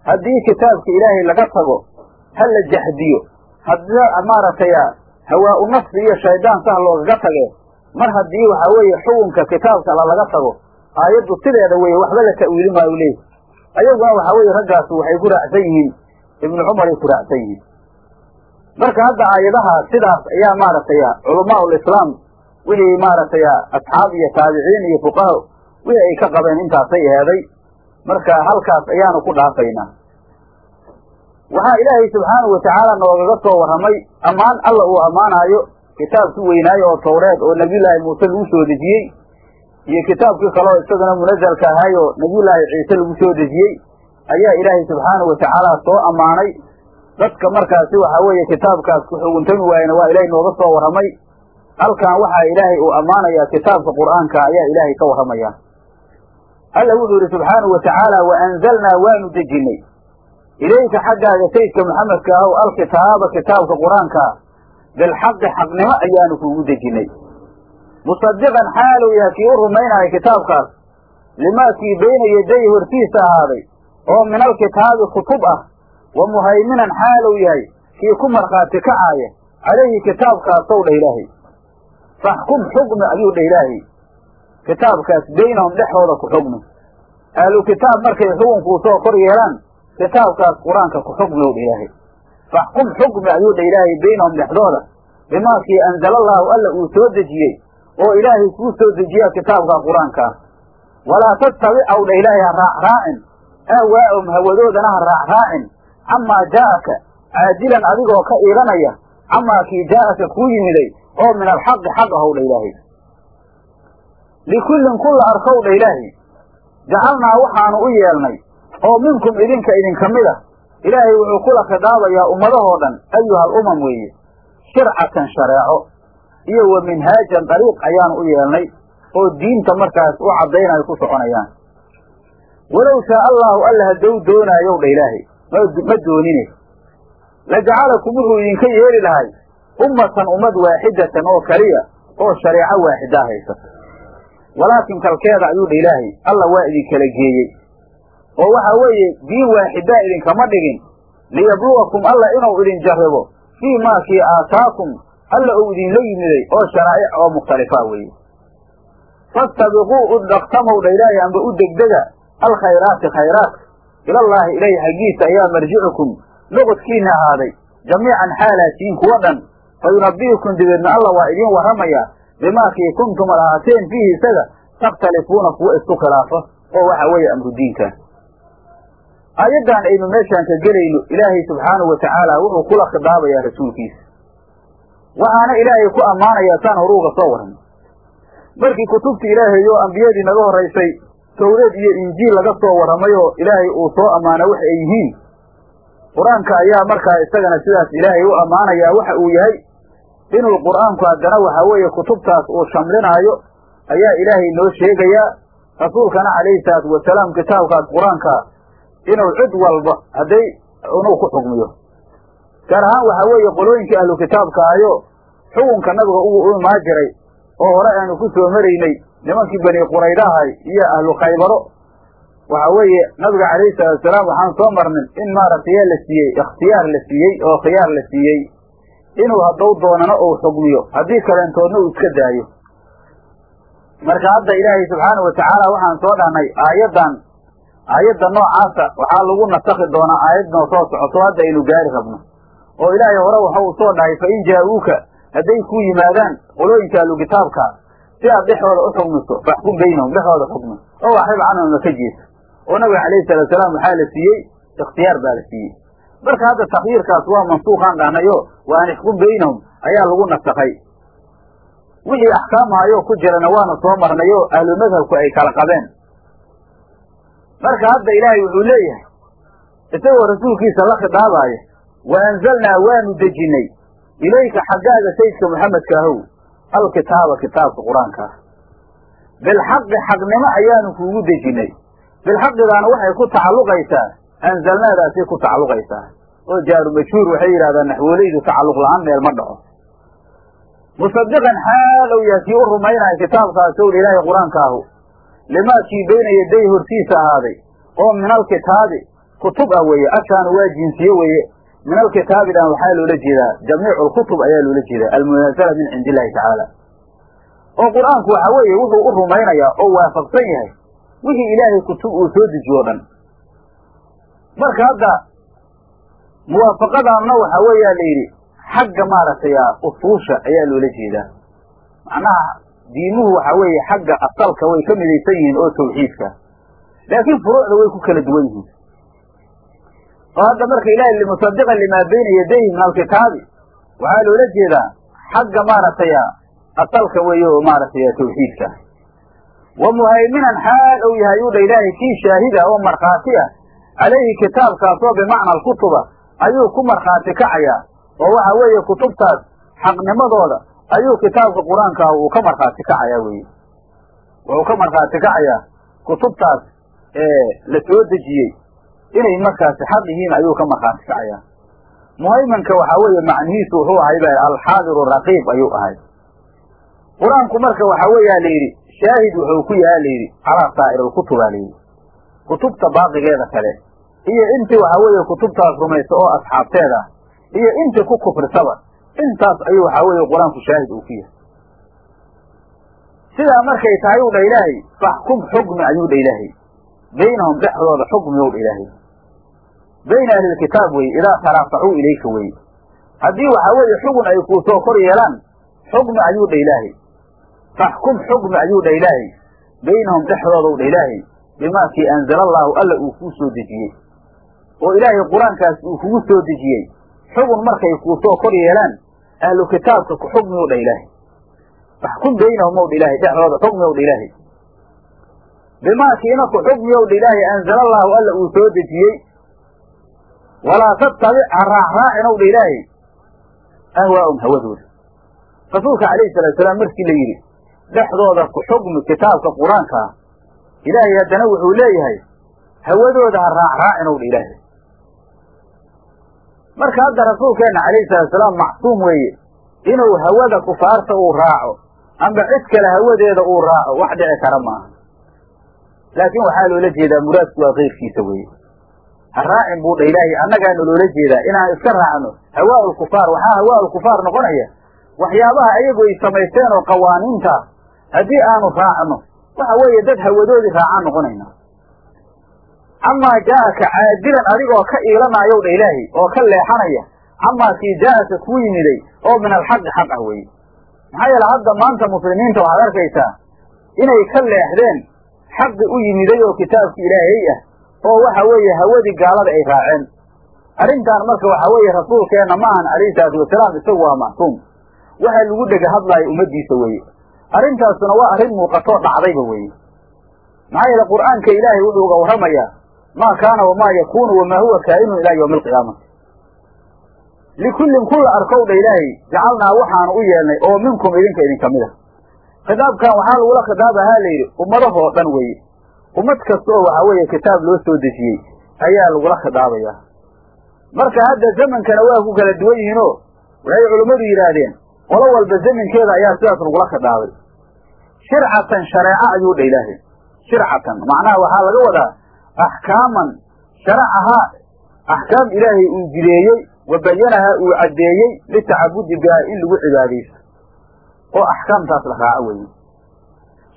haddii kitaabka ilaahay laga tago ha la jaxdiyo haddii maaragtay hawaa-u nafsi iyo shaydaan sah loogaga tage. Mar haddii waxa weeye xukunka kitaabka alla laga tago aayaddu sideeda weye waxba la ta'wiili maayo leeyahy ayaguna waxa weeye raggaas waxay ku raacsan yihiin ibnu cumaray ku raacsan yihiin. Marka hadda aayadaha sidaas ayaa maaragtay culamaa ulislaam wixii maaragtay asxaab iyo taabiciin iyo fuqaho wixii ay ka qabeen intaasay eheeday marka halkaas ayaanu ku dhaafaynaa waxaa ilaahay subxaanahu watacaala noogaga soo warramay ammaan alla uu ammaanaayo kitaabkii weynaayo oo tawreed oo nebiyullaahi muuse lagu soo dejiyey iyo kitaabkii kaleo isaguna munazalka ahaay oo nebiyullaahi ciise lagu soo dejiyey ayaa ilaahay subxaanahu watacaala soo ammaanay. Dadka markaasi waxa weeye kitaabkaas ku xuguntami waayena waa ilaahay nooga soo warramay. Halkan waxaa ilaahay uu ammaanayaa kitaabka qur'aanka ayaa ilaahay ka warramaya. Alla wuxuu yidhi subxaanahu watacaala wa anzalnaa waanu dejinnay ilayka xaggaaga sayidka maxamedka ahow alkitaaba kitaabka qur'aankaa bilxaqi xaqnimo ayaanu kuugu dejinnay musadiqan xaaluu yahay kii u rumaynaya kitaabkaas limaa kii bayna yaday hortiisa ahaaday oo min alkitaabi kutub ah wa muhayminan xaaluu yahay kii ku markhaati kacaaya calayhi kitaabkaasow dha ilaahay. Faxkum xukmi ayuu dha ilaahay. Kitaabkaas baynahum dhexooda ku xugmi ahlu kitaab markay xukunkuu soo kor yeelaan kitaabkaas qur'aanka ku xukmi ow dha ilaahay faxkum xukmi ayuu dha ilaahay baynahum dhexdooda. Bimaakii anzala allaahu alla uu soo dejiyey oo ilaahay kuu soo dejiya kitaabka qur'aanka. Ah walaa tattabicaw dha ilaahay ha raacraacin ahwaa'ahum hawadoodana ha raacraacin camaa jaa'aka caajilan adigoo ka iilanaya camaa kii jaa'aka kuu yimiday oo min alxaqi xaq ahow dha ilaahay. Likullin kulla arkow dha ilaahay. Jacalnaa waxaanu u yeelnay oo minkum idinka idinka mid ah ilaahay wuxuu kula khidaabayaa ummadahoo dhan ayuha alumam weeye shircatan shareeco iyo wa minhaajan dariiq ayaanu u yeelnay oo diinta markaas u caddaynayo ku soconayaan. Walow shaa allaahu alla haddou doonaayow dha ilaahay ma doonine. La jacalakum wuxuu idinka yeeli lahay ummatan ummad waaxidatan oo keliya oo shareeco waaxidaa haysata. Walaakin kalkeeda ayuu dha ilaahay alla waa idinkala geeyey oo waxa weeye diin waaxidaa idinkama dhigin. Liyabluwakum alla inuu idin jarribo. Fii maa kii aataakum alla uu idinla yimiday oo sharaa'ic oo mukhtalifa weeye. Fastabiquu u dhaqtamow dha ilaahay amba u degdega. Alkhayraati khayraadka ilallaahi ilayhi xaggiisa ayaa marjicukum. Noqodkiina ahaaday. Jamiican xaalaasiin kuwa dhan. Fa yunabbi'ukum dibeedna alla waa idiin warramayaa bimaa kii kuntum ad ahaateen fiihi isaga takhtalifuuna kuwa isku khilaafa. Oo waxa weeye amru diinkan aayaddan aynu meeshaan ka gelayno ilaahay subxaanahu wa tacaala wuxuu kula khidaabayaa rasuulkiisa. Waxaana ilaahay ku ammaanayaa saan horuuga soo warran markii kutubtii ilaahay oo ambiyadii naga horraysay tawreed iyo injiil laga soo warramay oo ilaahay uu soo ammaana wax ay yihiin qur'aanka ayaa markaa isagana sidaas ilaahay u ammaanayaa waxa uu yahay inuu qur'aanku haddana waxa weeye kutubtaas uu shamlinaayo ayaa ilaahay noo sheegayaa. Rasuulkana calayhi salaatu wasalaam kitaabkaas qur'aanka inuu cid walba hadday inuu ku xugmiyo gaar ahaan waxaa weeye qolooyinkii ahlu kitaabka ayo xukunka nabiga ugu u imaan jiray oo hore aanu ku soo maraynay nimankii bani quraydahay iyo ahlu khaybaro waxa weeye nabiga calayhi salaatu wasalaam waxaan soo marnin in maaragtay la siiyey ikhtiyaar la siiyey oo khiyaar la siiyey inuu haddou doonana uu xugmiyo haddii kaleentoodna uu iska daayo. Marka hadda ilaahay subxaana wa tacaala waxaan soo dhahnay aayaddan aayadda noocaasa waxaa lagu nasakhi doonaa aayad soo socoto hadda aynu gaari rabno. Oo ilaahay hore waxa uu soo dhahay fa in jaa-uuka hadday ku yimaadaan qolooyinka ahlu kitaabka si aad dhexooda u xugmiso faxkum baynahum dhexooda xugmi oo waxrib canhumna ka jeesa oo nabiga calayhi salaatu salaam waxaa la siiyey ikhtiyaar baa la siiyey. Marka hadda takyiirkaas waa mansuukaan dhahnayo wa an ixkum baynahum ayaa lagu nasakhay. Wixii axkaamahayoo ku jirana waana soo marnay oo ahlu madhabku ay kala qabeen marka hadda ilaahay wuxuu leeyahay isagoo rasuulkiisa la khidaabaaya wa anzalnaa waanu dejinnay ilayka xaggaaga sayidka maxamedka ahow alkitaaba kitaabka qur'aanka. Ah bilxaqi xaqnimo ayaanu kuugu dejinnay bilxaqigaana waxay ku tacalluqaysaa anzalnaadaasay ku tacalluqaysaa. Oo jaaru majhuur waxay yidhahdaan naxwoolaydu tacalluq la'aan meel ma dhaco. Musadiqan xaal ou yahay kii u rumaynaya kitaabkaas owl ilaahay qur'aanka ahu limaa kii bayna yaday hortiisa ahaaday oo min alkitaabi kutub ah weeye ashaanu waa jinsiye weeye min alkitaabidan waxaa loola jeedaa jamiicu lkutub ayaa loola jeedaa almunazala min cindi illahi tacaala oo qur'aanku waxa weeye wuxuu u rumaynayaa oo waafaqsan yahay wixii ilaahay kutub uu soo dejiyo o dhan marka hadda muwaafaqadaanna waxa weeyaa la yidhi xagga maaragtay usuusha ayaa loola jeedaa macnaha diimuhu waxa weeye xagga asalka way ka midaysan yihiin oo tawxiidka. Laakiin furuucda way ku kala duwan yihiin. Oo hadda marka ilahay limusadiqan limaa bayna yadayhi min alkitaabi waxaa loola jeedaa xagga maaragtay asalka weeye oo maaragtay tawxiidka. Wa muhayminan xaal ou yahay uu dha ilaahay kii shaahida oo markhaati ah calayhi kitaabkaasoo bimacna alkutuba ayuu ku markhaati kacayaa oo waxa weeye kutubtaas xaqnimadooda ayuu kitaabka qur'aanka uu ka markhaati kacayaa weye wuxuu ka markhaati kacayaa kutubtaas la soo dejiyey. Inay markaasi xaq yihiin ayuu ka markhaati kacayaa. Muhaymanka waxaa weeye macnihiisu wuxuu ahay ba alxaadiru raqiib ayuu ahay. Qur'aanku marka waxaa weeyaa la yidhi shaahid wuxuu ku yaha la yidhi calaa saa'ir alkutubaa la yidhi. Kutubta baaqigeeda kale iyo intii waxaa weeye kutubtaas rumaysa oo asxaabteeda iyo intii ku kufrisaba intaas ayuu waxaa weeye qur'aanku shaahid uu ku yahay. Sidaa markay tahay u dha ilaahay faxkum xukmi ayuu dha ilaahay baynahum dhexdooda xukmi ow dha ilaahay bayna ahlilkitaab weye idaa taraafacuu ilayka weye haddii waxaa weeye xugun ay kuu soo kor yeelaan xukmi ayuu dha ilaahay faxkum xukmi ayuu dha ilaahay baynahum dhexdooda u dha ilaahay bimaakii anzala allaahu alla uu kuu soo dejiyey. Oo ilaahay qur'aankaas uu kugu soo dejiyey. Xugun markay kuu soo kor yeelaan ahlu kitaabka ku xukmi u dha ilaahay. Faxkum baynahum ow dha ilaahay dhexdooda xukmi ow dha ilaahay. Bimaakiina ku xukmi ow dha ilaahay anzala allaahu alla uu soo dejiyey. Walaa tattabic ha raacraacin ow dha ilaahay. Ahwaa'um hawadooda rasuulka calayhi salatu salaam markii la yidhi dhexdooda ku xukmi kitaabka qur'aanka ah ilaahay haddana wuxuu leeyahay hawadooda ha raacraacin ow dha ilaahay marka hadda rasuulkeenna calayhi salatu salaam macsuum weeye. Inuu hawada kufaarta uu raaco amba cid kale hawadeeda uu raaco wax dhici kara maaha. Laakiin waxaa loola jeedaa muraadku waa keyrkiisa weeye. Ha raacin buu dha ilaahay annagaana loola jeedaa inaan iska raacno. Hawaa lkufaar waxaa hawaa lkufaar noqonaya. Waxyaabaha ayagu ay samaysteen oo qawaaniintaas haddii aanu raacno waxa weeye dad hawadoodii raacaan noqonayna camaa jaa'aka caadilan adigoo ka iilanaayow dha ilaahay oo ka leexanaya camaa kii jaa'aka kuu yimiday oo min alxaqi xaq ah weeye. Maxaa yeele hadda maanta muslimiinta waxaad arkaysaa inay ka leexdeen xaqi u yimiday oo kitaabki ilaahay ah oo waxa weeye hawadii gaalada ay raaceen. Arrintan marka waxa weeye rasuulkeenna maahan calayhi salaatu wasalaam isagu waa macsuum. Waxa lagu dhega hadlaayo ummaddiisa weeye. Arrintaasuna waa arrin muuqatoo dhacdayba weeye. Maxaa yeele qur'aanka ilaahay wuxuu uga warramayaa maa kaana wamaa yakuunu wamaa huwa kaa'inun ilaa yawmi alqiyaamati likullin kulla arkow dha ilaahay jacalnaa waxaanu u yeelnay oo minkum idinka idinka mid a khitaabkan waxaa lagula khitaabahaa la yidhi ummadahoo dhan weeye ummad kasta oo waxaa weeye kitaab loo soo dejiyey ayaa lagula khidaabayaa marka hadda zamankana waa ku kala duwan yihiinoo waxay culummadu yidhaahdeen qolo walba zamankeeda ayaa sidaas lagula khidaabay shircatan shareeco ayuu dha ilaahay shircatan macnaha waxaa laga wadaa axkaaman sharacahaa axkaam ilaahay uu jideeyey wa bayanahaa uu caddeeyey litacabudi bihaa in lagu cibaadaysto. Oo axkaamtaas la raaco weeye.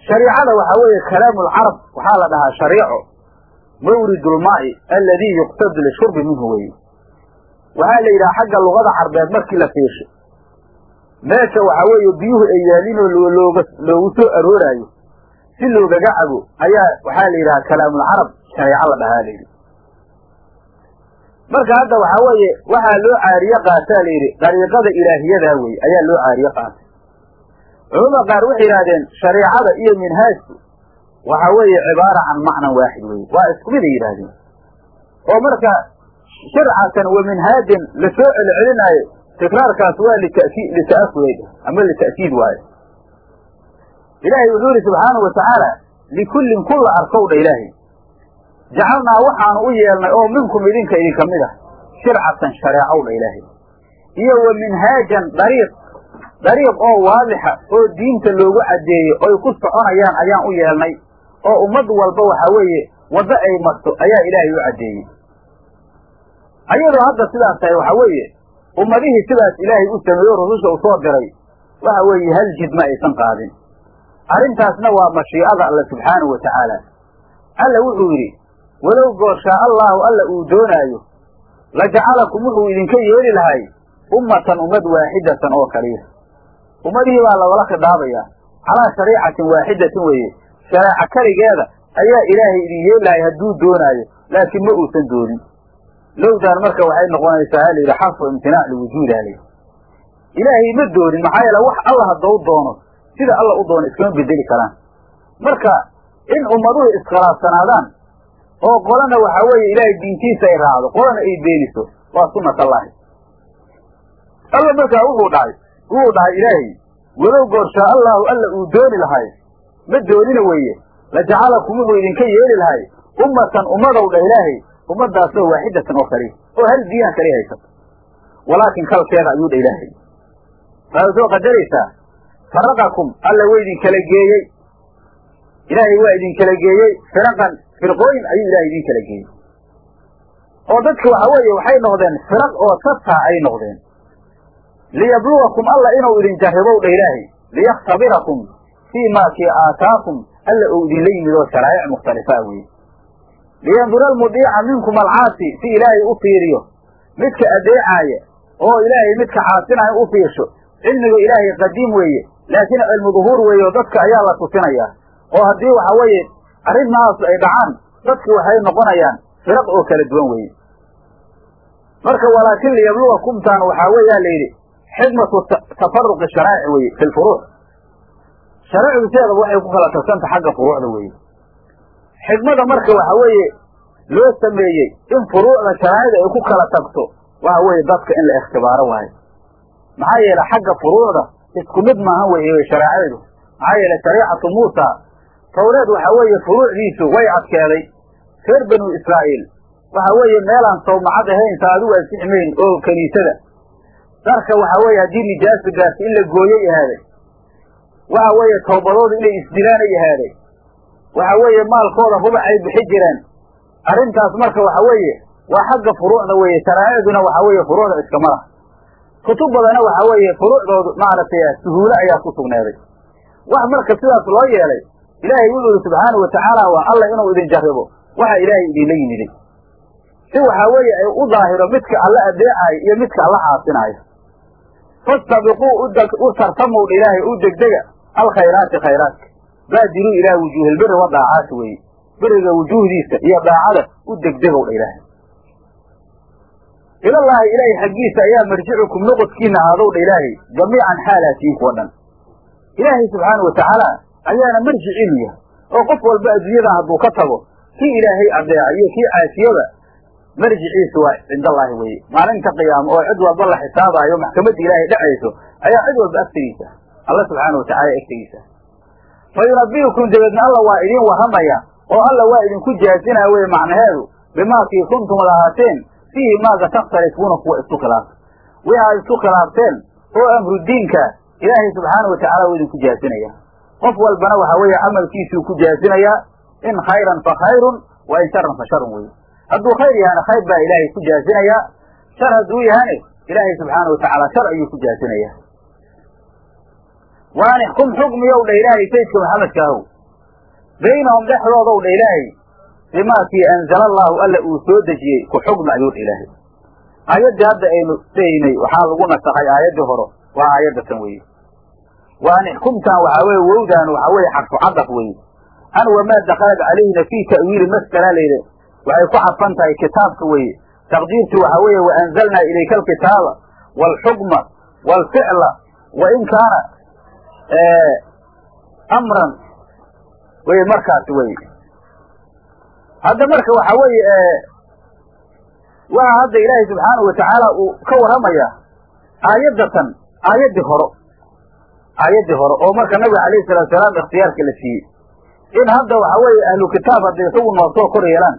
Shariicada waxaa weeye kalaamu lcarab waxaa la dhahaa shariico mawridulmaa'i alladii yuqtadu lishurbi minhu weye waxaa la yidhaha xagga luqada carbeed markii la fiisho meesha waxaa weeye biyuhu ay yaalinoo looga loogu soo arooraayo si loogaga cabo ayaa waxaa la yidhaha kalaamulcarab shareeco la dhahaa la yidhi marka hadda waxaa weeye waxaa loo caariye qaataa la yidhi dariiqada ilaahiyadaa weye ayaa loo caariye qaatay culamada qaar waxay yidhahdeen shareicada iyo minhaajku waxaa weeye cibaara can macnan waaxid weye waa isku mid ay yidhahdeen oo marka shircatan wa minhaajan la soo celcelinaayo tikraarkaas waa lita'afud ama lita'kiid waayo. Ilaahay wuxuu yihi subxaanau watacaala likullin kulla arkow dha ilaahay jacalnaa waxaanu u yeelnay oo minkum idinka idinka mid ah shircatan shareecow dha ilaahay. Iyo wa minhaajan dariiq dariiq oo waadixa oo diinta loogu caddeeyo oy ku soconayaan ayaan u yeelnay. Oo ummad walba waxaa weeye waddo ay marto ayaa ilaahay u caddeeyey. Ayadoo hadda sidaas tahay waxaa weeye ummadihii sidaas ilaahay u sameeyo rususha u soo diray waxa weeye hal jid ma aysan qaadin. Arrintaasna waa mashiicada alle subxaanahu wa tacaala alla wuxuu yidhi walow gooshaa allaahu alla uu doonaayo la jacalakum wuxuu idinka yeeli lahay ummatan ummad waaxidatan oo kaliya ummadihii baa lagala khidaabayaa calaa shariicatin waaxidatin weeye. Shareeco keligeeda ayaa ilaahay idin yeelahay hadduu doonaayo laakiin ma uusan doonin. Lowdaan marka waxay noqonaysaa ha layidhi xarfu imtinaac liwujuud ha layidhi ilaahay ma doonin maxaa yeele wax alla haddau doono sida alla u doono iskama bedeli karaan. Marka in ummaduhu iskhilaafsanaadaan oo qolana waxaa weeye ilaahay diintiisa ay raacdo qolana ay beeniso waa sunnatallaahi alla markaa wuxuu dhahay wuxuu dhahay ilaahay walow goorshaa allaahu alla uu dooni lahay ma doonina weeye la jacalakum wuxuu idinka yeeli lahay ummatan ummadow dha ilaahay ummadaasoo waaxidatan oo kaliya oo hal diinah kaliya haysato walaakin kalkeeda ayuu dha ilaahay. Waxaad soo qadaraysaa faraqakum alla waa idin kala geeyey ilaahay waa idin kala geeyey firaqan firqooyin ayuu ilahay idin kala geeyey oo dadka waxa weeye waxay noqdeen firaq oo tataa ay noqdeen. Liyabluwakum alla inuu idin jarribow dha ilaahay. Liyakhtabirakum fii maa kii aataakum. Alla uu idinla yimid oo sharaa'ic mukhtalifaa weye liyandura almudiica minkum alcaasi. Si ilaahay u fiiriyo. Midka adeecaaya oo ilaahay midka caasinaya u fiirsho. Cilmiga ilaahay qadiim weeye. Laakiin cilmu duhuur weeye oo dadka ayaa la tusinayaa. Oo haddii waxa weeye arrintaas ay dhacaan dadki waxay noqonayaan firaq oo kala duwan weeye. Marka walaakin liyabluwakumtaan waxaa weeyaa la yidhi xikmatu tafaruqi sharaa'ic weye fi lfuruuc sharaa'icdu sideeda waxay ku kala tagsanta xagga furuucda weeye. Xikmada marka waxa weeye loo sameeyey in furuucda sharaa'icda ay ku kala tagto waxa weeye dadka in la ikhtibaaro waayo. Maxaa yeele xagga furuucda isku mid maahan wey sharaacadu maxaa yeele shariicatu muusa tawreed waxa weeye furuucdiisu way adkeeday reer banu israa'iil waxa weeye meelaan sawmacad ahayn sa adigu ansixmayn oo kiniisada darka waxa weeye haddii nijaasa gaarta in la gooyey ahaaday waxa weeye toobadooda inay isdilaanay ahaaday waxa weeye maalkooda rubac ay bixi jireen arrintaas marka waxa weeye waa xagga furuucda weeye sharaa'icduna waxa weeye furuucda iskama laha kutub badana waxa weeye furuucdoodu maaragtay suhuule ayaa ku sugnaaday. Wax marka sidaas loo yeelay ilaahay wuxuu yihi subxaanau watacaala waa alla inuu idin jarribo. Waxa ilaahay idinla yimiday si waxaa weeye ay u daahiro midka alla adeecaayo iyo midka alla caasinaayo fastabiquu u tartamow dha ilaahay u degdega. Alkhayraati khayraadka baadiruu ilaah wujuuhilbiri wa daacaati weeye. Beriga wujuuhdiisa iyo daacada u degdegow dha ilaahay. Ilallaahi ilaahay xaggiisa ayaa marjicukum noqodkiina ahaadow dha ilaahay jamiican xaalaatiinku o dhan. Ilaahay subxaana watacaala ayaana marjiciinu yahay. Oo qof walba adduunyadan hadduu ka tago kii ilaahay adeeca iyo kii caasiyaba marjiciisu waa cindallaahi weye maalinta qiyaamo oo cid walba la xisaabaayo maxkamadda ilaahay dhacayso ayaa cid walba agtegiisa alla subxaana watacaala agtegiisa fa yunabiukum dabeedna alla waa idiin warramaya oo alla waa idinku jaasinaya weye macnaheedu bimaakii kuntum ad ahaateen fiihi maaga takhtalifuuna kuwa isku khilaafa wixi aad isku khilaafteen oo amru diinka ilaahay subxaana watacaala wuu idinku jaasinaya qof walbana waxa weeye camalkiisuu ku jaasinayaa in khayran fa khayrun wa in sharan fa sharun weye hadduu khayr yahana khayr baa ilaahay ku jaasinayaa shar hadduu yahane ilaahay subxaana watacaala shar ayuu ku jaasinayaa. Waanixkum xukmiyow dha ilaahay saydka maxamedka ahow baynahum dhexdoodow dha ilaahay bimaakii anzala allaahu alla uu soo dejiyey ku xugmi ayuu dha ilaahay. Aayaddii hadda aynu dhaynay waxaa lagu nasakhay aayaddii hore waa aayadda tan weeye waanixkumtaan waxaa weye wowdaan waxaa weye xarfu cadaf weye an wamaa dakalad calayhina fii ta'wiili maskalaa layidhi waxay ku cadfan tahay kitaabka weeye taqdiirtu waxaa weeye waanzalnaa ilayka alkitaaba waalxukma waalficla wa in kaana amran weye markaasi weye hadda marka waxaa weeye waxa hadda ilaahay subxaanahu watacaala uu ka warramaya aayaddatan aayaddii horo aayaddii hore oo marka nabiga alayhi salatu salaam ikhtiyaarka la siiyey. In hadda waxa weeye ahlu kitaab hadday isagu noo soo kor yeelaan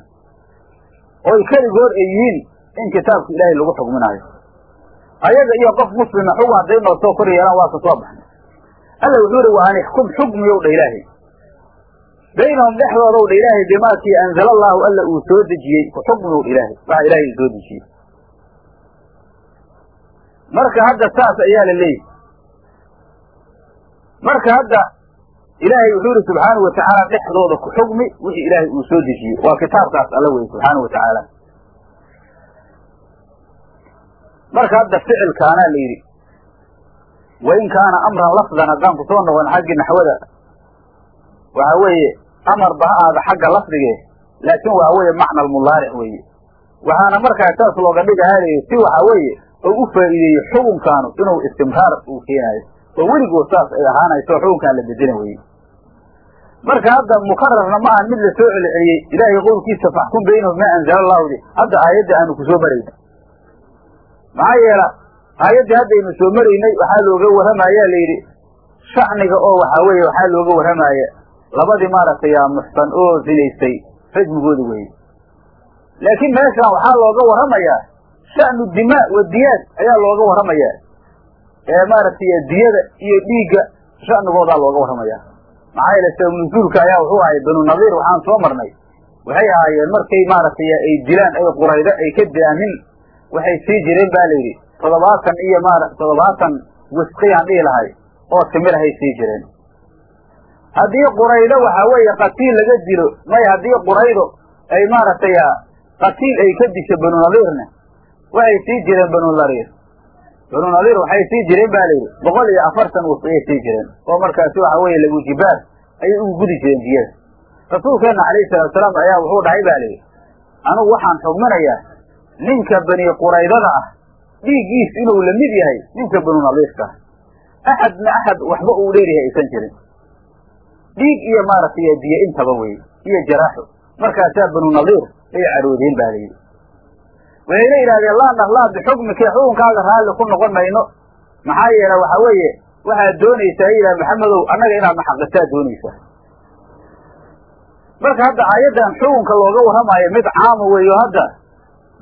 oy keligood ay yihiin in kitaabka ilaahay lagu xugminaayo. Ayaga iyo qof muslima xugun hadday noo soo kor yeelaan waa ka soo baxnay. Alla wuxuu ihi wa an ixkum xukmiyow dha ilaahay. Baynahum dhexdoodow dha ilaahay bimaakii anzala allaahu alla uu soo dejiyey ku xukmiyow dha ilaahay waxa ilaahay soo dejiyey. Marka hadda saas ayaa la leeyahy marka hadda ilaahay wuxuu ihi subxaanau watacaala dhexdooda ku xugmi wixii ilaahay uu soo dejiyey waa kitaabkaas alla weye subxaanau watacaala marka hadda ficilkaanaa la yidhi wain kaana amran lafdan haddaan ku soo noqon xaggii naxwada. Waxa weeye amar ba ha aada xagga lafdige laakiin waxa weeye macna almudaaric weeye. Waxaana markaa saas looga dhigahaalayo si waxa weeye oo u faa'iideeyey xukunkaanu inuu istimraar uu keenaayo oo weligood saas ay ahaanayso xukunkaan la bedena weye marka hadda mukararna ma aha mid la soo celceliyey ilaahay qowlkiisa faxkum baynahum maa anzala allahu di hadda aayadda aanu ku soo marayna. Maxaa yeela aayaddii haddaynu soo maraynay waxaa looga warramayaa la yidhi shacniga oo waxaa weeye waxaa looga warramaaya labadii maaragtay yaa muxsan oo zinaystay rajmigooda weye laakiin meeshan waxaa looga warramayaa sha'nu dimaa wa diyaad ayaa looga warramayaa ee maaragtay diyada iyo dhiigga sha'nigoodaa looga warramayaa maxaa yeele sabab nusuulka ayaa wuxuu ahay banu nadiir waxaan soo marnay. Waxay ahaayeen markay maaragtay ay dilaan ay quraydo ay ka di'aanin waxay sii jireen ba la yidhi toddobaatan iyo maara toddobaatan wisqiyaan dhihi lahay oo timirahay sii jireen. Haddii quraydo waxaa weeye qatiil laga dilo may haddii quraydo ay maaragtay qatiil ay ka disho banu nadiirna waxay sii jireen banu nadiir banu nadiir waxay sii jireen ba layidhi boqol iyo afartan wus ayay sii jireen. Oo markaasi waxa weeye lagujibaar ayay ugu gudi jireen diyada rasuulkeenna calayhi salatu salaam ayaa wuxuu dhahay ba layidhi anugu waxaan xugminayaa ninka bani quraydada ah. Dhiiggiis inuu la mid yahay ninka banu nadiirka ah. Axadna axad waxba uu dheeryahay aysan jirin. Dhiig iyo maaragtay diye intaba weye iyo jaraaxo. Markaasaa banu nadiir ay caroodeen ba layidhi waxayna yidhahdeen laa naklaa bixukmika xukunkaaga raalli ku noqon mayno. Maxaa yeele waxa weeye waxaad doonaysaa yidhah maxamedow annaga inaad naxaqisaa doonaysaa. Marka hadda aayaddan xukunka looga warramaayo mid caama weeyo hadda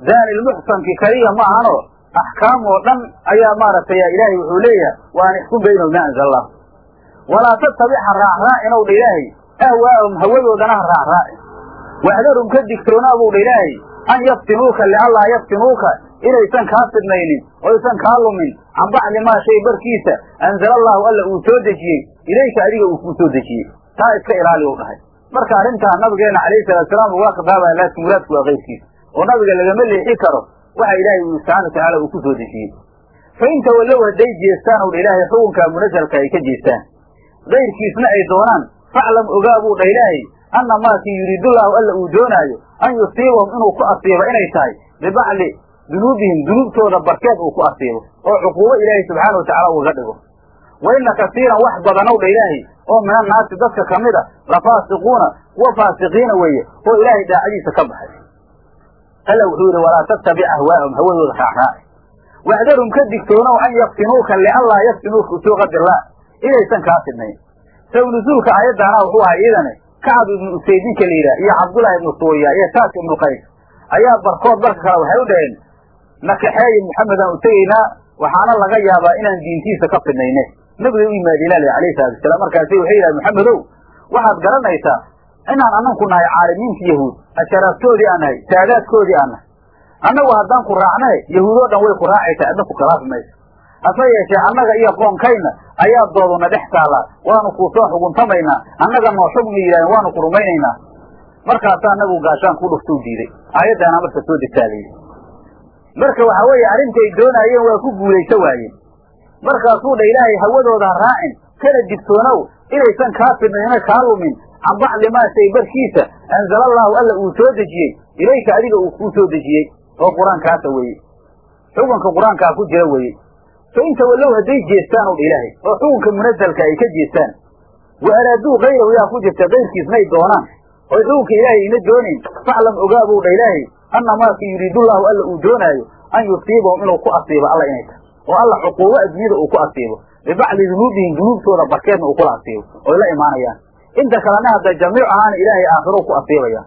daanilmuxsanki kaliya ma ahano axkaam oo dhan ayaa maaragtay ilaahay wuxuu leeyahay waan ixkum baynahum ma anzal allah walaa tattabic ha raacraacinow dha ilaahay ahwaa'ahum hawadoodana ha raacraacin waxdarum ka digtoonaa buu dha ilaahay an yaftinuuka lianlaa yaftinuuka inaysan kaa fidnaynin oysan kaa lumin can bacdi maa shay barkiisa anzala allaahu alla uu soo dejiyey ilayka adiga uu kuu soo dejiyey taa iska ilaali u dhahay marka arrintaa nabigeena calayhi salaatusalaam uga khitaabaya laakiin muraadku waa qayrkiisa oo nabiga lagama leexi karo waxa ilaahay uu subxaana watacaala uu ku soo dejiyey fa in tawallow hadday jeestaan ow dha ilaahay xukunkaa munasalka ay ka jeestaan kayrkiisna ay doonaan faclam ogaa buu dha ilaahay anna maakii yuriidullaahu alla uu doonaayo an yusiibahum inuu ku asiibo inay tahay bibacdi dunuubihim dunuubtooda barkeed uu ku asiibo oo cuquubo ilaahay subxaana watacala ugaga dhigo wa inna kasiiran wax badanow dha ilaahay oo min annaasi dadka ka mid a lafaasiquuna kuwa faasiqiina weeye oo ilaahay daacadiisa ka baxay alla wuxuu yidhi walaa tattabic ahwaa'ahum hawadooda raacraaci waxdarum ka digtoonow an yaftinuuka lianlaa yaftinuuka usuuqadillah inaysan kaa fidnayn saw nusuulka aayaddaana wuxuu ahay iidane kacab ibnu usaydinka la yidhah iyo cabdullaahi ibnu suuriya iyo taas ibnu qays. Ayaa barkood barka kale waxay u dhaheen nakaxeeye maxamedaan u tegaynaa waxaana laga yaabaa inaan diintiisa ka fidnayne. Nabiga u yimaadeen ale alayhi salatu wasalaam markaasi waxay yidhahen maxamedow waxaad garanaysaa inaan ananku nahay caalimiinta yahuud asharaaftoodii aan nahay saadaadkoodii aan nahay. Annagu haddaan ku raacne yahuudoo dhan way ku raacaysaa adna ku khilaafi mayso hase yeeshee annaga iyo qoonkayna ayaa dooduna dhex taallaa waanu kuu soo xuguntamaynaa. Annaga noo xugmi yidhahdeen waanu ku rumaynaynaa. Markaasaa anagu gaashaan ku dhuftuu diiday. Aayaddaana marka soo degtaalayay marka waxa weeye arrintay doonaayeen waa ku guulaysa waayeen markaasuu dha ilaahay hawadooda ha raacin. Kana digtoonow inaysan kaa fidnayna kaa lumin. Can bacdi maa shay barkiisa anzala allaahu alla uu soo dejiyey. Ilayka adiga uu kuu soo dejiyey. Oo qur'aankaasa weeye. Xukunka qur'aankaa ku jira weeye fa in tawallow hadday jeestaan o ilaahay oo xukunka munasalka ay ka jeestaan wa araaduu kayrahu yaa ku jirta kayrkiisnay doonaan oy xukunka ilaahay ina doonayn faclam ogaabow dha ilaahay anna maaka yuriidullaahu alla uu doonaayo an yusiibahum inuu ku asiibo alla inay tahay oo alla cuquubo adduunyada uu ku asiibo bibacdi dunuubihim dunuubtooda barkeedna uu kula asiibo oy la imaanayaan inta kalena hadda jamiic ahaana ilaahay aakhiro ku asiibaya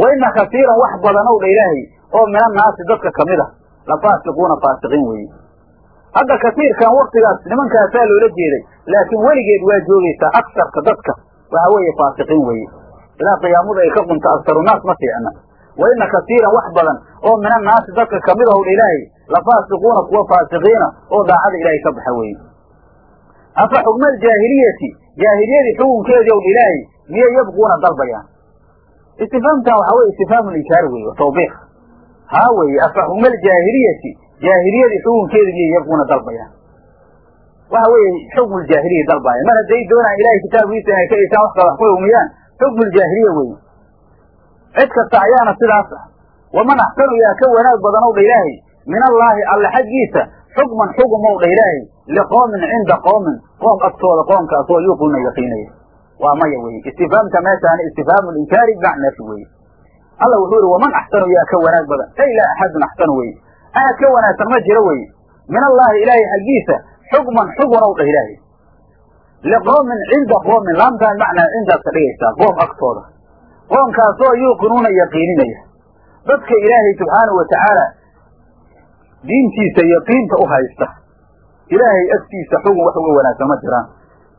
wa inna kasiiran wax badanow dha ilaahay oo min annaasi dadka ka mid a la faasiquuna faasiqiin weeye hadda kasiirkan waktigaas nimankaasaa loola jeeday laakiin weligeed waa joogaysaa aksarka dadka. Waxa weeye faasiqiin weeye. Ilaa qiyaamadu ay ka qunto aksarunaas ma fiicna. Wa inna kasiiran wax badan oo min annaasi dadka ka mid ahowdha ilaahay la faasiquuna kuwa faasiqiina oo daacada ilaahay ka baxa weeye. Afa xukma aljaahiliyati jaahiliyadii xukunkeedii owdha ilaahay miyay yabquuna dalbayaan? Istifaamtan waxaa weye istifhaamu inkaar weye tawbiiq haa weeye afa xukma aljaahiliyati jaahiliyadii xukunkeedi miyay yabquuna dalbayaan. Waxa weeye xukmu ljaahiliya dalbaaya mar hadday doonaan ilahay kitaabkiisa inay ka isaan wax wax ku xugmiyaan xukmu ljaahiliya weeye. Cid kasta ayaana sidaas ah. Waman axsanu yaa ka wanaag badan dha ilaahay min allaahi alle xaggiisa xukman xugum ow dha ilaahay liqoomin cinda qoomin qoom agtooda qoomkaas oo yuuquna yaqiinaya waa maya weye istifhaamta meeshaani istifhaamu linkaari weye alla wuxuu yihi waman axsanu yaa ka wanaag badan. Ay laa axadun axsanu weye axad ka wanaagsan ma jiro weye min allaahi ilaahay xaggiisa xukman xugun ow dha ilaahay. Liqoomin cinda qoomin laamtaan macnaa cindaad ka dhigaysaa qoom agtooda. Qoomkaasoo yuuqinuuna yaqiininaya. Dadka ilaahay subxaanahu watacaala diintiisa yaqiinta u haysta. Ilaahay agtiisa xugun wax uga wanaagsan ma jiraan.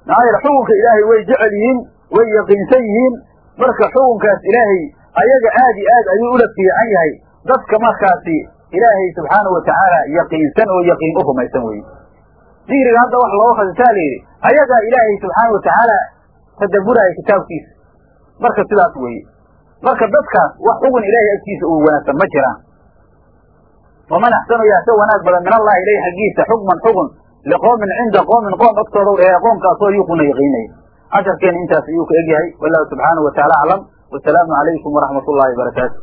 Maxaa yeele xukunka ilaahay way jecel yihiin way yaqiinsan yihiin. Marka xukunkaas ilaahay ayaga aad iyo aad ayuu ula fiican yahay. Dadka markaasi ilaahay subxaanahu watacaala yaqiinsan oo yaqiin u rumaysan weye digriga hadda wax looga khasisaa la yidhi ayagaa ilaahay subxaana watacaala tadabburaya kitaabkiisa. Marka sidaas weeye marka dadkaas wax xugun ilaahay agtiisa uu wanaagsan ma jiraan. Faman axsanu yaase wanaag badan min allahi ilayh xaggiisa xukman xugun liqoomin cinda qoomin qoom agtooda dhahe qoomkaasoo yuuquna yaqiinaya. Casharkeena intaas ayuu ka egyahay. Wallahu subxaanahu wataala aclam. Wasalaamu calaykum waraxmat ullahi barakaatu